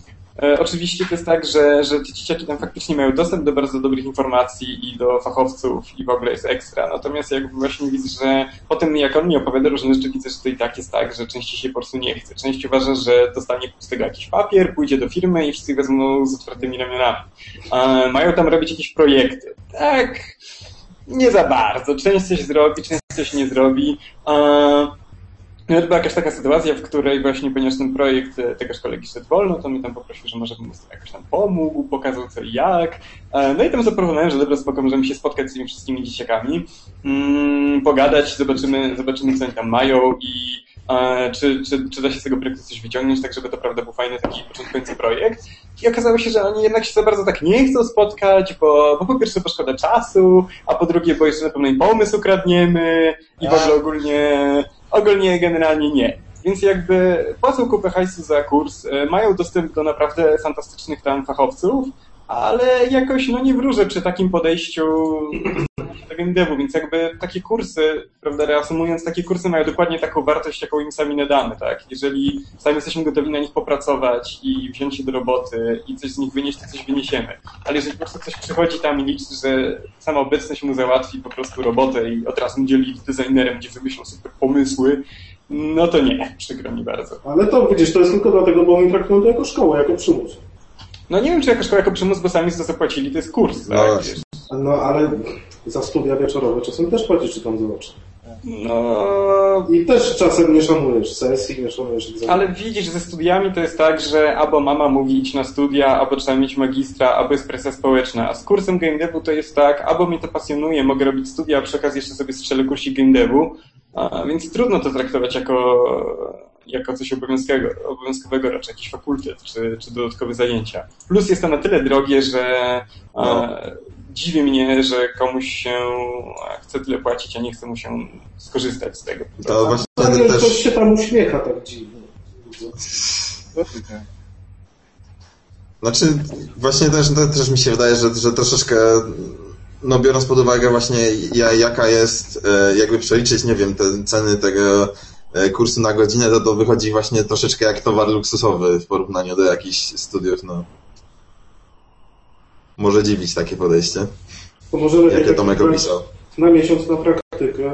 Oczywiście to jest tak, że, że te dzieciaki tam faktycznie mają dostęp do bardzo dobrych informacji i do fachowców i w ogóle jest ekstra. Natomiast jakby właśnie widzę, że potem jak on mi opowiada różne rzeczy, widzę, że to i tak jest tak, że częściej się po prostu nie chce. Część uważa, że dostanie z tego jakiś papier, pójdzie do firmy i wszyscy wezmą z otwartymi ramionami. E, mają tam robić jakieś projekty. Tak, nie za bardzo. Część coś zrobi, część coś nie zrobi. E, no to była jakaś taka sytuacja, w której właśnie, ponieważ ten projekt tegoż kolegi szedł wolno, to mnie tam poprosił, że może bym jakoś tam pomógł, pokazał co i jak. E, No i tam zaproponowałem, że dobra, spoko, możemy się spotkać z tymi wszystkimi dzieciakami, mm, pogadać, zobaczymy, zobaczymy co oni tam mają i e, czy, czy, czy da się z tego projektu coś wyciągnąć, tak żeby to prawda był fajny taki początkujący projekt. I okazało się, że oni jednak się za bardzo tak nie chcą spotkać, bo, bo po pierwsze bo szkoda czasu, a po drugie, bo jeszcze na pewno im pomysł ukradniemy i w ogóle ogólnie, ogólnie generalnie nie. Więc jakby płacą kupę hajsu za kurs, e, mają dostęp do naprawdę fantastycznych tam fachowców, ale jakoś no nie wróżę przy takim podejściu game devu, więc jakby takie kursy, prawda, reasumując, takie kursy mają dokładnie taką wartość, jaką im sami nadamy, tak? Jeżeli sami jesteśmy gotowi na nich popracować i wziąć się do roboty i coś z nich wynieść, to coś wyniesiemy. Ale jeżeli po prostu ktoś przychodzi tam i liczy, że sama obecność mu załatwi po prostu robotę i od razu będzie lead designerem, gdzie wymyślą super pomysły, no to nie, przykro mi bardzo. Ale to widzisz, to jest tylko dlatego, bo oni traktują to jako szkołę, jako przymus. No nie wiem, czy jako szkoła, jako przymus, bo sami za to zapłacili, to jest kurs, No tak? wiesz. No ale za studia wieczorowe czasem też płacisz, czy tam zobaczysz. No, I też czasem nie szanujesz sesji, nie szanujesz egzaminów. ale widzisz, ze studiami to jest tak, że albo mama mówi idź na studia, albo trzeba mieć magistra, albo jest presja społeczna. A z kursem game devu to jest tak, albo mnie to pasjonuje, mogę robić studia, a przy okazji jeszcze sobie strzelę kursik game devu, a, więc trudno to traktować jako, jako coś obowiązkowego, obowiązkowego raczej jakiś fakultet, czy, czy dodatkowe zajęcia. Plus jest to na tyle drogie, że a, No. dziwi mnie, że komuś się chce tyle płacić, a nie chce mu się skorzystać z tego. To właśnie Daniel, też... ktoś się tam uśmiecha tak dziwnie. Znaczy, właśnie też, to też mi się wydaje, że, że troszeczkę, no biorąc pod uwagę właśnie ja, jaka jest, e, jakby przeliczyć, nie wiem, te ceny tego e, kursu na godzinę, to to wychodzi właśnie troszeczkę jak towar luksusowy w porównaniu do jakichś studiów, no. Może dziwić takie podejście, To możemy jakie Tomek opisał. na miesiąc na praktykę,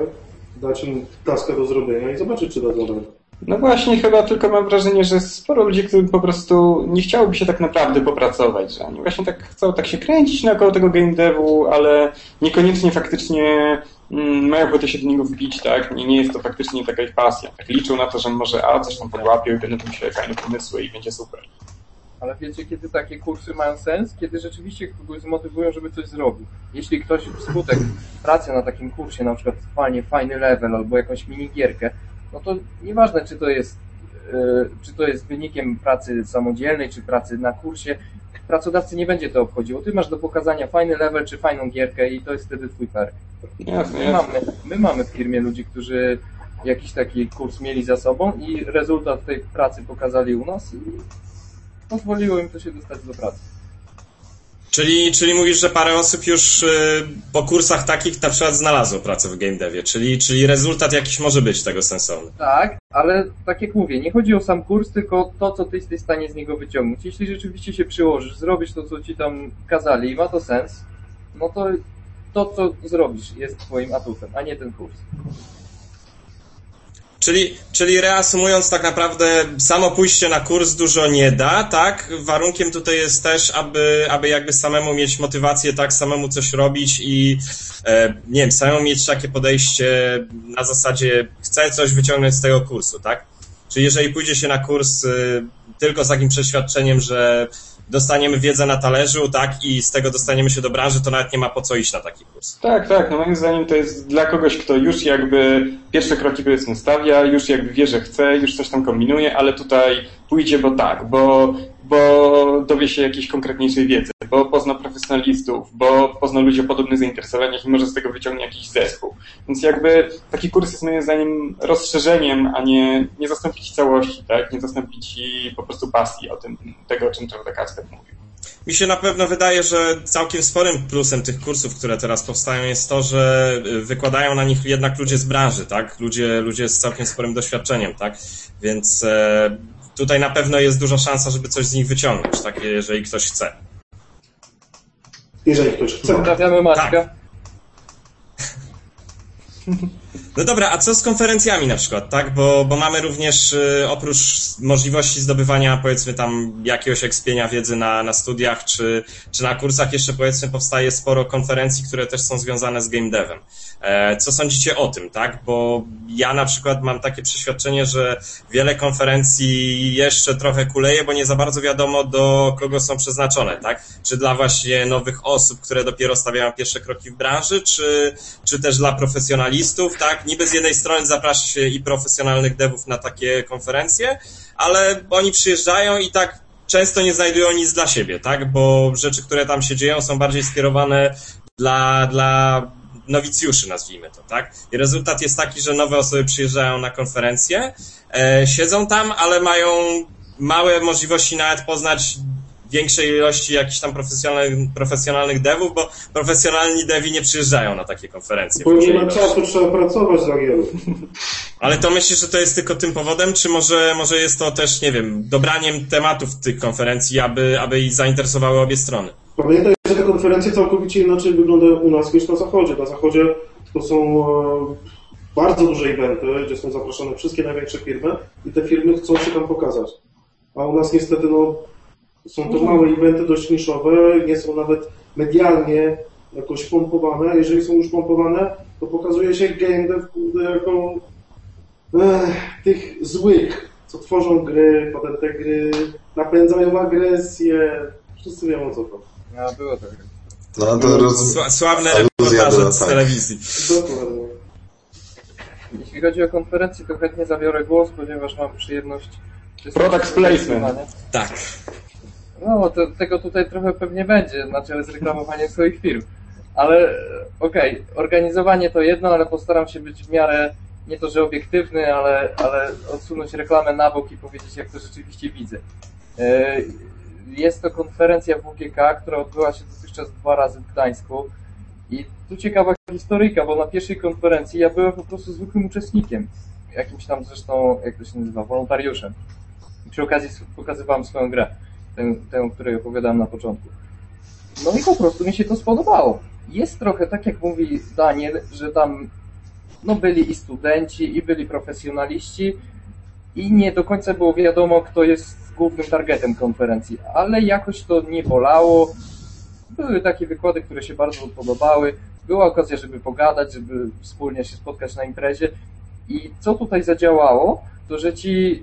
dać im taskę do zrobienia i zobaczyć, czy dadzą radę. No właśnie, chyba tylko mam wrażenie, że sporo ludzi, którym po prostu nie chciałoby się tak naprawdę popracować, że oni właśnie tak chcą tak się kręcić naokoło tego game devu, ale niekoniecznie faktycznie mm, mają ochotę się do niego wbić, tak? Nie, nie jest to faktycznie taka ich pasja. Tak liczą na to, że może a, coś tam podłapią i będą myśleli fajne pomysły i będzie super. Ale wiecie, kiedy takie kursy mają sens? Kiedy rzeczywiście kogoś zmotywują, żeby coś zrobił. Jeśli ktoś wskutek pracy na takim kursie, na przykład fajnie, fajny level albo jakąś minigierkę, no to nieważne, czy to jest, yy, czy to jest wynikiem pracy samodzielnej, czy pracy na kursie, pracodawcy nie będzie to obchodziło. Ty masz do pokazania fajny level, czy fajną gierkę i to jest wtedy twój perk. Jasne, My jasne. mamy, my mamy w firmie ludzi, którzy jakiś taki kurs mieli za sobą i rezultat tej pracy pokazali u nas i pozwoliło im to się dostać do pracy. Czyli, czyli mówisz, że parę osób już y, po kursach takich na przykład znalazło pracę w game devie, czyli, czyli rezultat jakiś może być tego sensowny. Tak, ale tak jak mówię, nie chodzi o sam kurs, tylko to, co ty jesteś w stanie z niego wyciągnąć. Jeśli rzeczywiście się przyłożysz, zrobisz to, co ci tam kazali i ma to sens, no to to, co zrobisz, jest twoim atutem, a nie ten kurs. Czyli, czyli reasumując, tak naprawdę samo pójście na kurs dużo nie da, tak? Warunkiem tutaj jest też, aby, aby jakby samemu mieć motywację, tak, samemu coś robić i e, nie wiem, samemu mieć takie podejście na zasadzie chcę coś wyciągnąć z tego kursu, tak? Czyli jeżeli pójdzie się na kurs y, tylko z takim przeświadczeniem, że dostaniemy wiedzę na talerzu, tak, i z tego dostaniemy się do branży, to nawet nie ma po co iść na taki kurs. Tak, tak. No moim zdaniem to jest dla kogoś, kto już jakby pierwsze kroki powiedzmy stawia, już jakby wie, że chce, już coś tam kombinuje, ale tutaj pójdzie, bo tak, bo, bo dowie się jakiejś konkretniejszej wiedzy, bo pozna profesjonalistów, bo pozna ludzi o podobnych zainteresowaniach i może z tego wyciągnie jakiś zespół. Więc jakby taki kurs jest moim zdaniem rozszerzeniem, a nie, nie zastąpi ci całości, tak? Nie zastąpi ci po prostu pasji o tym, tego, o czym Trevor Kasper mówił. Mi się na pewno wydaje, że całkiem sporym plusem tych kursów, które teraz powstają, jest to, że y, wykładają na nich jednak ludzie z branży, tak? Ludzie, ludzie z całkiem sporym doświadczeniem, tak? Więc e, tutaj na pewno jest duża szansa, żeby coś z nich wyciągnąć, tak? Jeżeli ktoś chce. Jeżeli ktoś chce. Pozdrawiamy Maćka. Tak. No dobra, a co z konferencjami na przykład, tak? Bo, bo mamy również y, oprócz możliwości zdobywania powiedzmy tam jakiegoś ekspienia wiedzy na, na studiach czy, czy na kursach jeszcze powiedzmy powstaje sporo konferencji, które też są związane z game devem. E, co sądzicie o tym, tak? Bo ja na przykład mam takie przeświadczenie, że wiele konferencji jeszcze trochę kuleje, bo nie za bardzo wiadomo do kogo są przeznaczone, tak? Czy dla właśnie nowych osób, które dopiero stawiają pierwsze kroki w branży, czy, czy też dla profesjonalistów, tak? Niby z jednej strony zaprasza się i profesjonalnych devów na takie konferencje, ale oni przyjeżdżają i tak często nie znajdują nic dla siebie, tak? Bo rzeczy, które tam się dzieją, są bardziej skierowane dla, dla nowicjuszy, nazwijmy to, tak? I rezultat jest taki, że nowe osoby przyjeżdżają na konferencję, e, siedzą tam, ale mają małe możliwości nawet poznać większej ilości jakichś tam profesjonalnych, profesjonalnych devów, bo profesjonalni devi nie przyjeżdżają na takie konferencje. Bo nie ma czasu, trzeba pracować dla wielu. ale to myślisz, że to jest tylko tym powodem, czy może, może jest to też, nie wiem, dobraniem tematów tych konferencji, aby, aby i zainteresowały obie strony? Pamiętaj, że te konferencje całkowicie inaczej wyglądają u nas niż na zachodzie. Na zachodzie to są e, bardzo duże eventy, gdzie są zaproszone wszystkie największe firmy i te firmy chcą się tam pokazać. A u nas niestety no, są to małe eventy dość niszowe, nie są nawet medialnie jakoś pompowane. Jeżeli są już pompowane, to pokazuje się game dev kurde, jako ech, tych złych, co tworzą gry, potem te gry napędzają agresję. Wszyscy wiemy o co chodzi. No, było tak. No to roz... Sła- Sławne reportaże z tak. telewizji. Dokładnie. Jeśli chodzi o konferencję, to chętnie zabiorę głos, ponieważ mam przyjemność... Product placement. Tak. No, to, tego tutaj trochę pewnie będzie, na czele z reklamowaniem swoich firm. Ale okej, organizowanie to jedno, ale postaram się być w miarę nie to, że obiektywny, ale, ale odsunąć reklamę na bok i powiedzieć, jak to rzeczywiście widzę. E, Jest to konferencja WGK, która odbyła się dotychczas dwa razy w Gdańsku. I tu ciekawa historyjka, bo na pierwszej konferencji ja byłem po prostu zwykłym uczestnikiem. Jakimś tam zresztą, jak to się nazywa, wolontariuszem. I przy okazji pokazywałem swoją grę tę, tę, o której opowiadałem na początku. No i po prostu mi się to spodobało. Jest trochę tak, jak mówi Daniel, że tam no byli i studenci, i byli profesjonaliści, i nie do końca było wiadomo, kto jest głównym targetem konferencji, ale jakoś to nie bolało. Były takie wykłady, które się bardzo podobały. Była okazja, żeby pogadać, żeby wspólnie się spotkać na imprezie. I co tutaj zadziałało, to że ci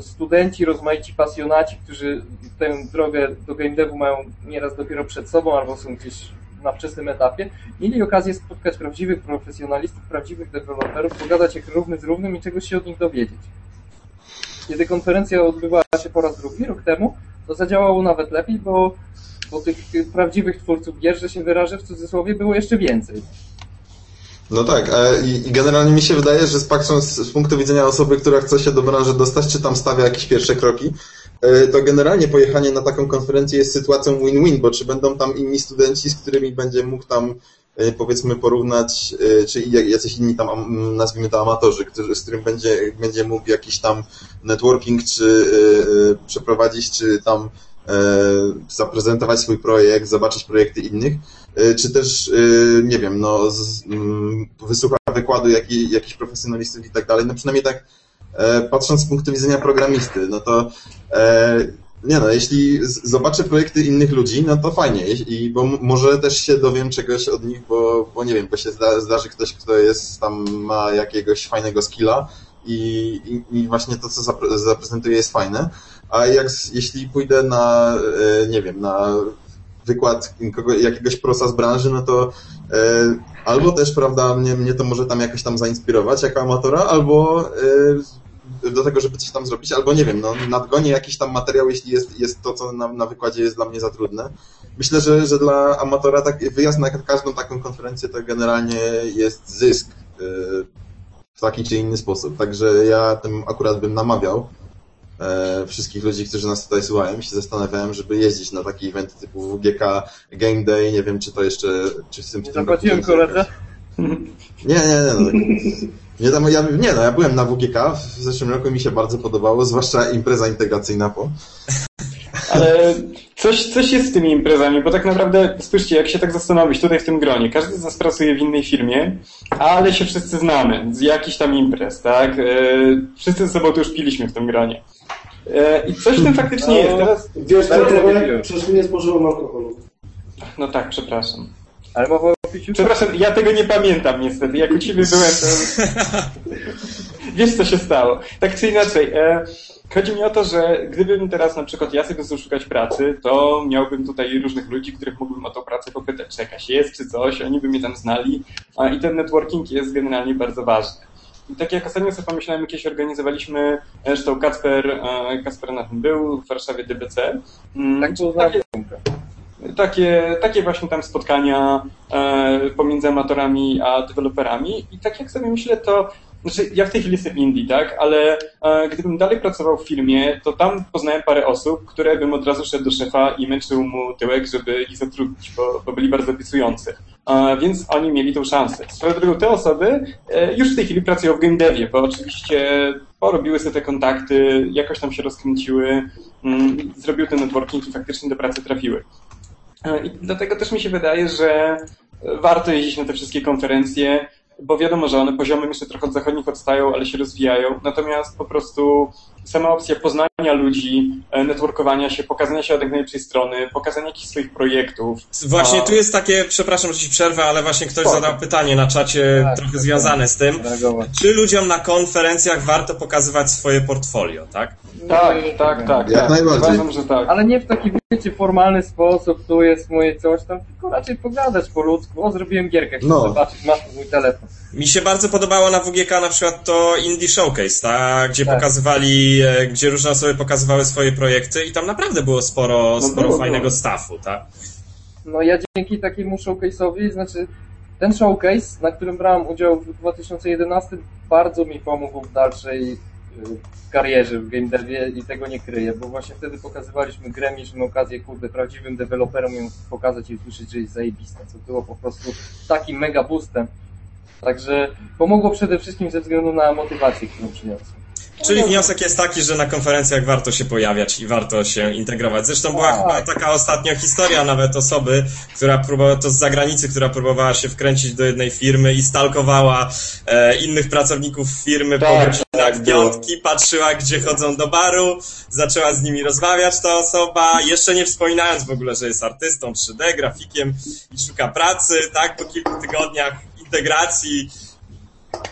studenci, rozmaici pasjonaci, którzy tę drogę do game devu mają nieraz dopiero przed sobą albo są gdzieś na wczesnym etapie, mieli okazję spotkać prawdziwych profesjonalistów, prawdziwych deweloperów, pogadać jak równy z równym i czegoś się od nich dowiedzieć. Kiedy konferencja odbywała się po raz drugi, rok temu, to zadziałało nawet lepiej, bo, bo tych prawdziwych twórców gier, że się wyrażę w cudzysłowie, było jeszcze więcej. No tak, i, generalnie mi się wydaje, że z patrzą z, punktu widzenia osoby, która chce się do branży dostać, czy tam stawia jakieś pierwsze kroki, e, to generalnie pojechanie na taką konferencję jest sytuacją win-win, bo czy będą tam inni studenci, z którymi będzie mógł tam e, powiedzmy porównać, e, czy jacyś inni tam, am- nazwijmy to amatorzy, którzy, z którym będzie, będzie mógł jakiś tam networking, czy przeprowadzić, czy tam zaprezentować swój projekt, zobaczyć projekty innych, czy też, e, nie wiem, no, mm, wysłucha wykładu jaki, jakichś profesjonalistów i tak dalej. No przynajmniej tak e, patrząc z punktu widzenia programisty, no to e, nie no, jeśli zobaczę projekty innych ludzi, no to fajnie, i, bo może też się dowiem czegoś od nich, bo, bo nie wiem, bo się zda, zdarzy ktoś, kto jest tam, ma jakiegoś fajnego skilla i, i, i właśnie to, co zapre- zaprezentuje jest fajne, a jak, jeśli pójdę na, e, nie wiem, na wykład kogo, jakiegoś prosa z branży, no to e, albo też, prawda, mnie, mnie to może tam jakoś tam zainspirować jako amatora, albo e, do tego, żeby coś tam zrobić, albo nie wiem, no nadgonię jakiś tam materiał, jeśli jest, jest to, co na, na wykładzie jest dla mnie za trudne. Myślę, że, że dla amatora tak, wyjazd na każdą taką konferencję to generalnie jest zysk e, w taki czy inny sposób. Także ja tym akurat bym namawiał e, wszystkich ludzi, którzy nas tutaj słuchają i się zastanawiałem, żeby jeździć na takie eventy typu WGK, Game Day, nie wiem, czy to jeszcze, czy w tym Nie zapłaciłem koledze. nie, nie, nie. No. Nie, tam, ja, nie no, ja byłem na WGK w zeszłym roku i mi się bardzo podobało, zwłaszcza impreza integracyjna po. Ale coś, coś jest z tymi imprezami, bo tak naprawdę, spójrzcie, jak się tak zastanowić tutaj w tym gronie, każdy z nas pracuje w innej firmie, ale się wszyscy znamy z jakichś tam imprez, tak? E, wszyscy ze sobą tu już piliśmy w tym gronie. E, I coś w tym faktycznie jest. Teraz, Wiesz, co to przecież nie spożywam alkoholu. no tak, przepraszam. Ale mowa o piciu? Przepraszam, ja tego nie pamiętam niestety. Jak u ciebie byłem, to... Wiesz, co się stało. Tak czy inaczej, e, chodzi mi o to, że gdybym teraz na przykład ja sobie szukać pracy, to miałbym tutaj różnych ludzi, których mógłbym o tą pracę popytać, czy jakaś jest, czy coś, oni by mnie tam znali a, i ten networking jest generalnie bardzo ważny. I tak jak ostatnio sobie pomyślałem, kiedyś organizowaliśmy, zresztą Kacper, e, Kacper na tym był, w Warszawie DBC. Mm, Tak poznałem takie- takie, takie właśnie tam spotkania e, pomiędzy amatorami a deweloperami i tak jak sobie myślę, to znaczy ja w tej chwili jestem indie, tak, ale e, gdybym dalej pracował w firmie, to tam poznałem parę osób, które bym od razu szedł do szefa i męczył mu tyłek, żeby ich zatrudnić, bo, bo byli bardzo obiecujący. E, więc oni mieli tą szansę. Swoją drogą te osoby e, już w tej chwili pracują w game devie, bo oczywiście porobiły sobie te kontakty, jakoś tam się rozkręciły, mm, zrobiły ten networking i faktycznie do pracy trafiły. E, I dlatego też mi się wydaje, że warto jeździć na te wszystkie konferencje, bo wiadomo, że one poziomem jeszcze trochę od zachodnich odstają, ale się rozwijają. Natomiast po prostu sama opcja poznania ludzi, e, networkowania się, pokazania się od jak najlepszej strony, pokazania jakichś swoich projektów. Właśnie A- tu jest takie, przepraszam, że ci przerwę, ale właśnie ktoś Spoko. zadał pytanie na czacie Tak, trochę tak, związane z tym. Reagować. Czy ludziom na konferencjach warto pokazywać swoje portfolio, tak? Tak, tak, tak. Jak tak. najbardziej. Uważam, że tak. Ale nie w taki, wiecie, formalny sposób, tu jest moje coś tam, tylko raczej pogadać po ludzku. O, zrobiłem gierkę, chcesz No. zobaczyć, masz mój telefon. Mi się bardzo podobało na WGK na przykład to Indie Showcase, tak? gdzie Tak. pokazywali, e, gdzie różne osoby pokazywały swoje projekty i tam naprawdę było sporo, No sporo było, fajnego było. staffu, tak? No ja dzięki takiemu showcase'owi, znaczy ten showcase, na którym brałem udział w 2011, bardzo mi pomógł w dalszej y, karierze w game devie i tego nie kryję, bo właśnie wtedy pokazywaliśmy grę, mieliśmy okazję, kurde, prawdziwym deweloperom ją pokazać i usłyszeć, że jest zajebista, co było po prostu takim mega boostem. Także pomogło przede wszystkim ze względu na motywację, którą przyniosłem. Czyli wniosek jest taki, że na konferencjach warto się pojawiać i warto się integrować. Zresztą była Tak. chyba taka ostatnio historia nawet osoby, która próbowała, to z zagranicy, która próbowała się wkręcić do jednej firmy i stalkowała e, innych pracowników firmy po Tak, godzinach tak, piątki, patrzyła gdzie chodzą do baru, zaczęła z nimi rozmawiać ta osoba, jeszcze nie wspominając w ogóle, że jest artystą 3D, grafikiem i szuka pracy, tak, po kilku tygodniach integracji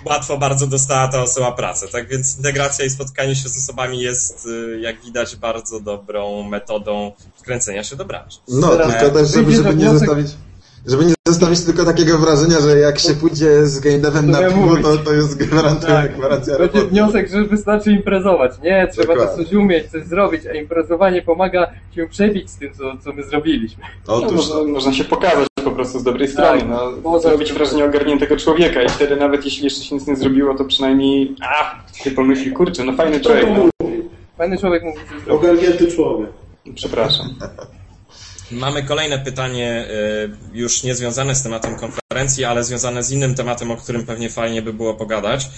łatwo bardzo dostała ta osoba pracę. Tak więc integracja i spotkanie się z osobami jest, y, jak widać, bardzo dobrą metodą wkręcenia się do branży. No, Teraz tylko też, żeby, żeby że nie zostawić... Żeby nie zostawić tylko takiego wrażenia, że jak się pójdzie z game devem na ja piwo, to, to jest gwarancja, Tak. gwarancja Będzie roboty. wniosek, że wystarczy imprezować. Nie, trzeba Dokładnie. też coś umieć, coś zrobić, a imprezowanie pomaga się przebić z tym, co, co my zrobiliśmy. No, Otóż można, to. można się pokazać po prostu z dobrej strony. Tak. No, Poza- zrobić wrażenie ogarniętego człowieka i wtedy nawet jeśli jeszcze się nic nie zrobiło, to przynajmniej a, się pomyśli, kurczę, no fajny człowiek. No. Fajny człowiek mówi. Ogarnięty człowiek. Przepraszam. Mamy kolejne pytanie, y, już nie związane z tematem konferencji, ale związane z innym tematem, o którym pewnie fajnie by było pogadać.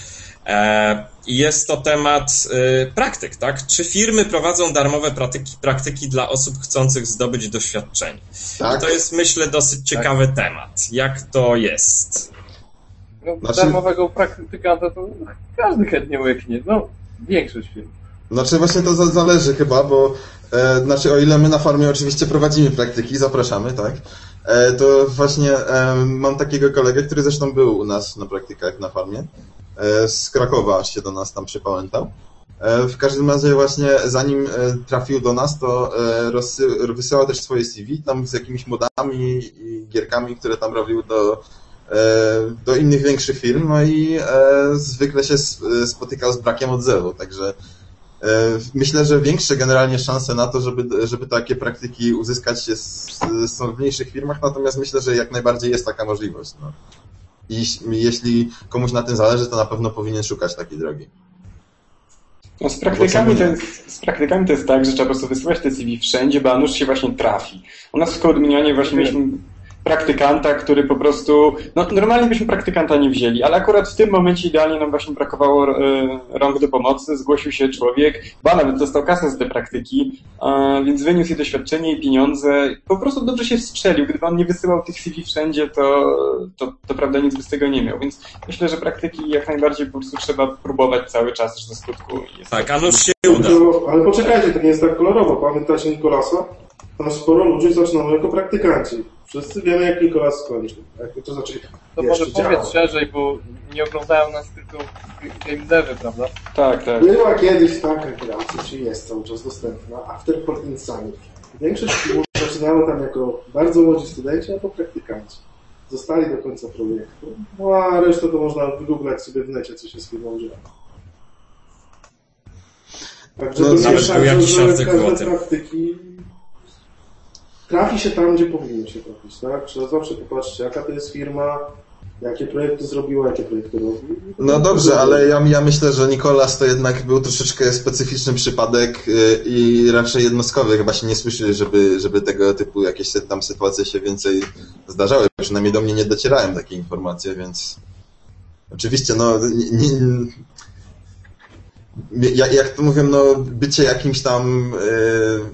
E, I jest to temat y, praktyk, tak? Czy firmy prowadzą darmowe praktyki, praktyki dla osób chcących zdobyć doświadczenie? Tak? To jest, myślę, dosyć ciekawy temat. Jak to jest? No, Znaczy- darmowego praktykanta to każdy chętnie łyknie. No, większość firm. Znaczy właśnie to za- zależy chyba, bo e, znaczy o ile my na farmie oczywiście prowadzimy praktyki, zapraszamy, tak? E, to właśnie e, mam takiego kolegę, który zresztą był u nas na praktykach na farmie. E, z Krakowa aż się do nas tam przypamiętał. E, w każdym razie właśnie zanim e, trafił do nas, to wysyłał też swoje CV tam z jakimiś modami i gierkami, które tam robił do, do innych większych firm, no i zwykle się spotykał z brakiem odzewu, także Myślę, że większe generalnie szanse na to, żeby, żeby takie praktyki uzyskać są w mniejszych firmach, natomiast myślę, że jak najbardziej jest taka możliwość. No. I jeś- jeśli komuś na tym zależy, to na pewno powinien szukać takiej drogi. No, z, praktykami to jest, z praktykami to jest tak, że trzeba po prostu wysyłać te CV wszędzie, bo a nuż się właśnie trafi. U nas w Kołodminianie właśnie mieliśmy praktykanta, który po prostu, no normalnie byśmy praktykanta nie wzięli, ale akurat w tym momencie idealnie nam właśnie brakowało e, rąk do pomocy, zgłosił się człowiek, ba nawet dostał kasę z tej praktyki, e, więc wyniósł jej doświadczenie i pieniądze, po prostu dobrze się strzelił, gdyby on nie wysyłał tych CV wszędzie, to, to, to prawda nic by z tego nie miał, więc myślę, że praktyki jak najbardziej po prostu trzeba próbować cały czas, aż do skutku jest Tak, a się uda. Ale poczekajcie, to nie jest tak kolorowo. Pamiętacie Nikolasa? Tam sporo ludzi zaczynało jako praktykanci. Wszyscy wiemy, jak Nikolas skończył. Jak to znaczy, To może powiedz działa. szerzej, bo nie oglądają nas tylko game devy, prawda? Tak, tak. Była kiedyś taka gra, co czy jest cały czas dostępna, Afterport Inside. Większość filmów zaczynało tam jako bardzo młodzi studenci, albo praktykanci. Zostali do końca projektu, no a resztę to można wygooglać sobie w necie, co się z filmą dzieje. Także No, to nie nawet był tak, jakiś artykuł o każde tym. praktyki trafi się tam, gdzie powinno się trafić, tak? Trzeba zawsze popatrzeć, jaka to jest firma, jakie projekty zrobiła, jakie projekty robi. No dobrze, ale ja, ja myślę, że Nikolas to jednak był troszeczkę specyficzny przypadek y, i raczej jednostkowy. Chyba się nie słyszy, żeby, żeby tego typu jakieś tam sytuacje się więcej zdarzały. Przynajmniej do mnie nie docierają takie informacje, więc oczywiście, no nie, nie, jak, jak to mówią, no bycie jakimś tam y,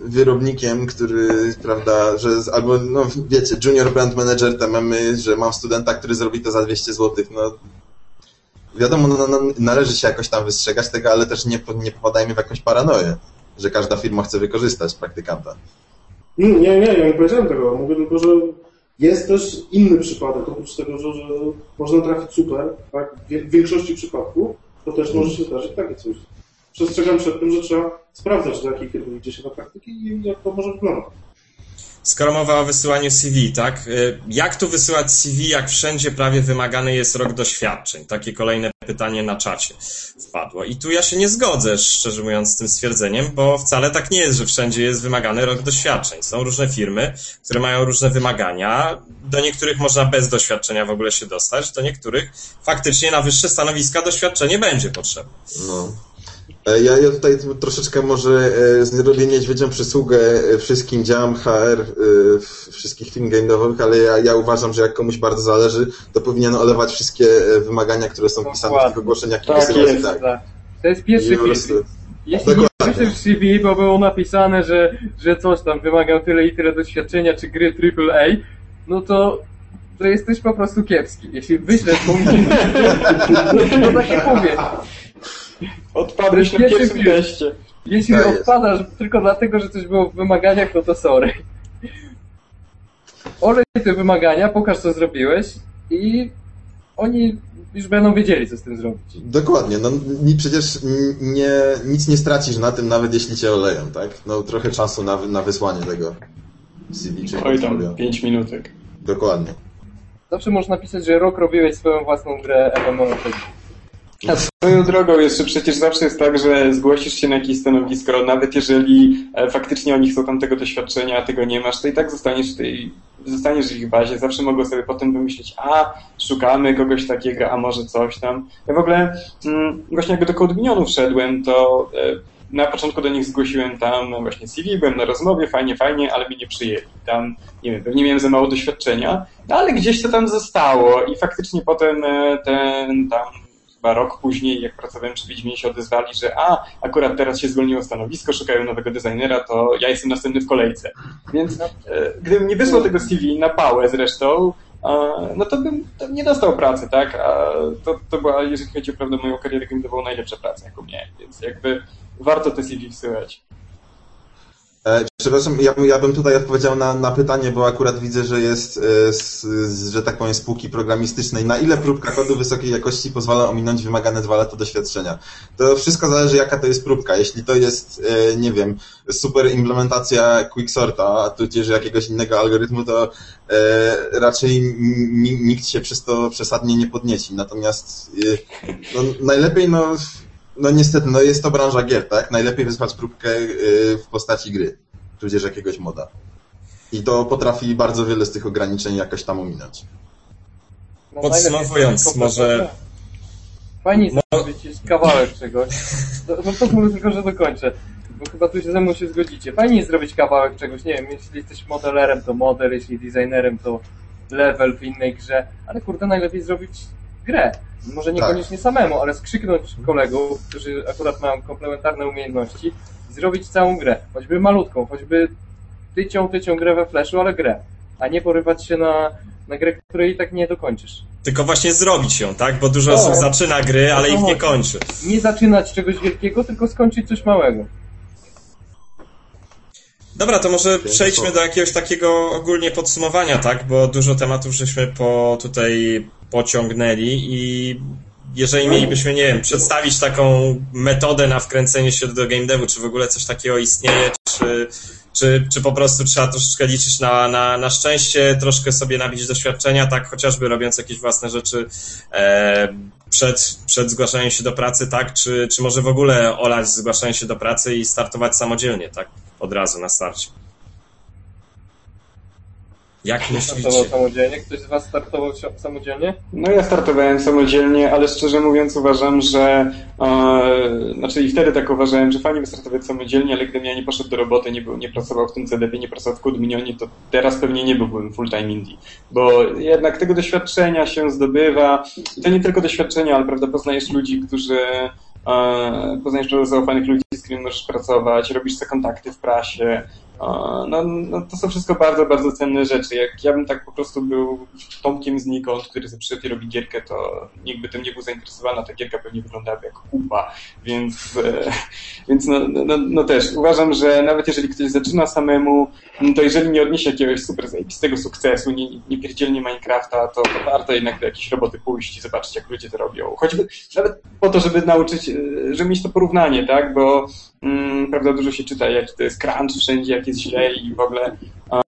wyrobnikiem, który, prawda, że albo, no wiecie, junior brand manager, te memy, że mam studenta, który zrobi to za 200 zł, no wiadomo, no, no, należy się jakoś tam wystrzegać tego, ale też nie, nie popadajmy w jakąś paranoję, że każda firma chce wykorzystać praktykanta. Nie, nie, nie, ja nie powiedziałem tego. Mówię tylko, że jest też inny przypadek, oprócz tego, że, że można trafić super, tak? W większości przypadków to też może się zdarzyć takie coś. Przestrzegam przed tym, że trzeba sprawdzać, do jakiej firmy idzie się na praktyki i jak to może wyglądać. Skoro mowa o wysyłaniu CV, tak? Y, jak tu wysyłać CV, jak wszędzie prawie wymagany jest rok doświadczeń? Takie kolejne pytanie na czacie wpadło. I tu ja się nie zgodzę, szczerze mówiąc, z tym stwierdzeniem, bo wcale tak nie jest, że wszędzie jest wymagany rok doświadczeń. Są różne firmy, które mają różne wymagania. Do niektórych można bez doświadczenia w ogóle się dostać, do niektórych faktycznie na wyższe stanowiska doświadczenie będzie potrzebne. No. E, ja, ja tutaj troszeczkę może e, zrobię niedźwiedzią przysługę e, wszystkim działam HR wszystkich firm game'owych, ale ja, ja uważam, że jak komuś bardzo zależy, to powinien olewać wszystkie wymagania, które są pisane w tych ogłoszeniach tak, jest, tak. tak. To jest pierwszy film. Jeśli Dokładnie. nie w CV, bo było napisane, że, że coś tam wymagał tyle i tyle doświadczenia, czy gry AAA, no to to jesteś po prostu kiepski. Jeśli wyślesz komuś, no to tak się powie. Odpadłeś na pierwszym teście. Jeśli tak odpadasz tylko dlatego, że coś było w wymaganiach, no to sorry. Olej te wymagania, pokaż co zrobiłeś i oni już będą wiedzieli, co z tym zrobić. Dokładnie, no przecież nie, nic nie stracisz na tym, nawet jeśli cię oleją, tak? No trochę czasu na, na wysłanie tego CV czy Oj tam, 5 minutek. Dokładnie. Zawsze można pisać, że rok robiłeś swoją własną grę MMORPG. A swoją drogą jeszcze przecież zawsze jest tak, że zgłosisz się na jakieś stanowisko, nawet jeżeli e, faktycznie oni chcą tam tego doświadczenia, a tego nie masz, to i tak zostaniesz w tej, zostaniesz w ich bazie. Zawsze mogą sobie potem wymyślić, a szukamy kogoś takiego, a może coś tam. Ja w ogóle mm, właśnie jakby do Code Minionów wszedłem, to e, na początku do nich zgłosiłem tam właśnie CV, byłem na rozmowie, fajnie, fajnie, ale mnie nie przyjęli. Tam, nie wiem, pewnie miałem za mało doświadczenia, no ale gdzieś to tam zostało i faktycznie potem e, ten tam chyba rok później, jak pracowałem przy Wiedźminie, się odezwali, że a, akurat teraz się zwolniło stanowisko, szukają nowego designera, to ja jestem następny w kolejce. Więc e, gdybym nie wysłał tego CV na pałę zresztą, no to bym nie dostał pracy, tak? A to, to była, jeżeli chodzi o prawdę, moją karierę gamingową, najlepsza praca, jaką miałem, więc jakby warto te CV wsyłać. E, przepraszam, ja, ja bym tutaj odpowiedział na, na pytanie, bo akurat widzę, że jest, e, z, z, że tak powiem, spółki programistycznej. Na ile próbka kodu wysokiej jakości pozwala ominąć wymagane dwa lata doświadczenia? To wszystko zależy, jaka to jest próbka. Jeśli to jest, e, nie wiem, super implementacja quicksorta, tudzież jakiegoś innego algorytmu, to raczej nikt się przez to przesadnie nie podnieci. Natomiast no, najlepiej, no no niestety, no jest to branża gier, tak? Najlepiej wysłać próbkę y, w postaci gry, tudzież jakiegoś moda. I to potrafi bardzo wiele z tych ograniczeń jakoś tam ominąć. No, Podsumowując, może... Fajnie no... zrobić jest kawałek czegoś. No, no pozwólę tylko, że dokończę. Bo chyba tu się ze mną się zgodzicie. Fajnie jest zrobić kawałek czegoś, nie wiem, jeśli jesteś modelerem, to model, jeśli designerem, to level w innej grze, ale kurde, najlepiej zrobić grę. Może niekoniecznie tak. samemu, ale skrzyknąć kolegów, którzy akurat mają komplementarne umiejętności i zrobić całą grę. Choćby malutką, choćby tycią, tycią grę we flashu, ale grę. A nie porywać się na, na grę, której i tak nie dokończysz. Tylko właśnie zrobić ją, tak? Bo dużo osób zaczyna gry, ale ich nie kończy. Nie zaczynać czegoś wielkiego, tylko skończyć coś małego. Dobra, to może przejdźmy do jakiegoś takiego ogólnie podsumowania, tak? Bo dużo tematów żeśmy po tutaj pociągnęli i jeżeli mielibyśmy, nie wiem, przedstawić taką metodę na wkręcenie się do game devu, czy w ogóle coś takiego istnieje, czy, czy, czy po prostu trzeba troszeczkę liczyć na, na, na szczęście, troszkę sobie nabić doświadczenia, tak, chociażby robiąc jakieś własne rzeczy e, przed, przed zgłaszaniem się do pracy, tak, czy, czy może w ogóle olać zgłaszanie się do pracy i startować samodzielnie, tak, od razu na starcie. Jak myślicie? Startował samodzielnie? Ktoś z Was startował samodzielnie? No ja startowałem samodzielnie, ale szczerze mówiąc uważam, że e, znaczy i wtedy tak uważałem, że fajnie wystartować samodzielnie, ale gdybym ja nie poszedł do roboty, nie, był, nie pracował w tym CDP, nie pracował w Code Minionie, to teraz pewnie nie byłbym full-time indie, bo jednak tego doświadczenia się zdobywa i to nie tylko doświadczenia, ale prawda, poznajesz ludzi, którzy e, poznajesz zaufanych ludzi, z którymi możesz pracować, robisz te kontakty w prasie, No, no, to są wszystko bardzo, bardzo cenne rzeczy. Jak ja bym tak po prostu był Tomkiem znikąd, który sobie przyszedł i robi gierkę, to nikt by tym nie był zainteresowany, ta gierka pewnie wyglądałaby jak kupa. Więc, e, więc no, no, no też uważam, że nawet jeżeli ktoś zaczyna samemu, to jeżeli nie odniesie jakiegoś super zajebistego sukcesu, nie, nie pierdzielnie Minecrafta, to, to warto jednak do jakiejś roboty pójść i zobaczyć, jak ludzie to robią. Choćby nawet po to, żeby nauczyć, żeby mieć to porównanie, tak? Bo mm, prawda, dużo się czyta, jaki to jest crunch wszędzie, jak jest źle i w ogóle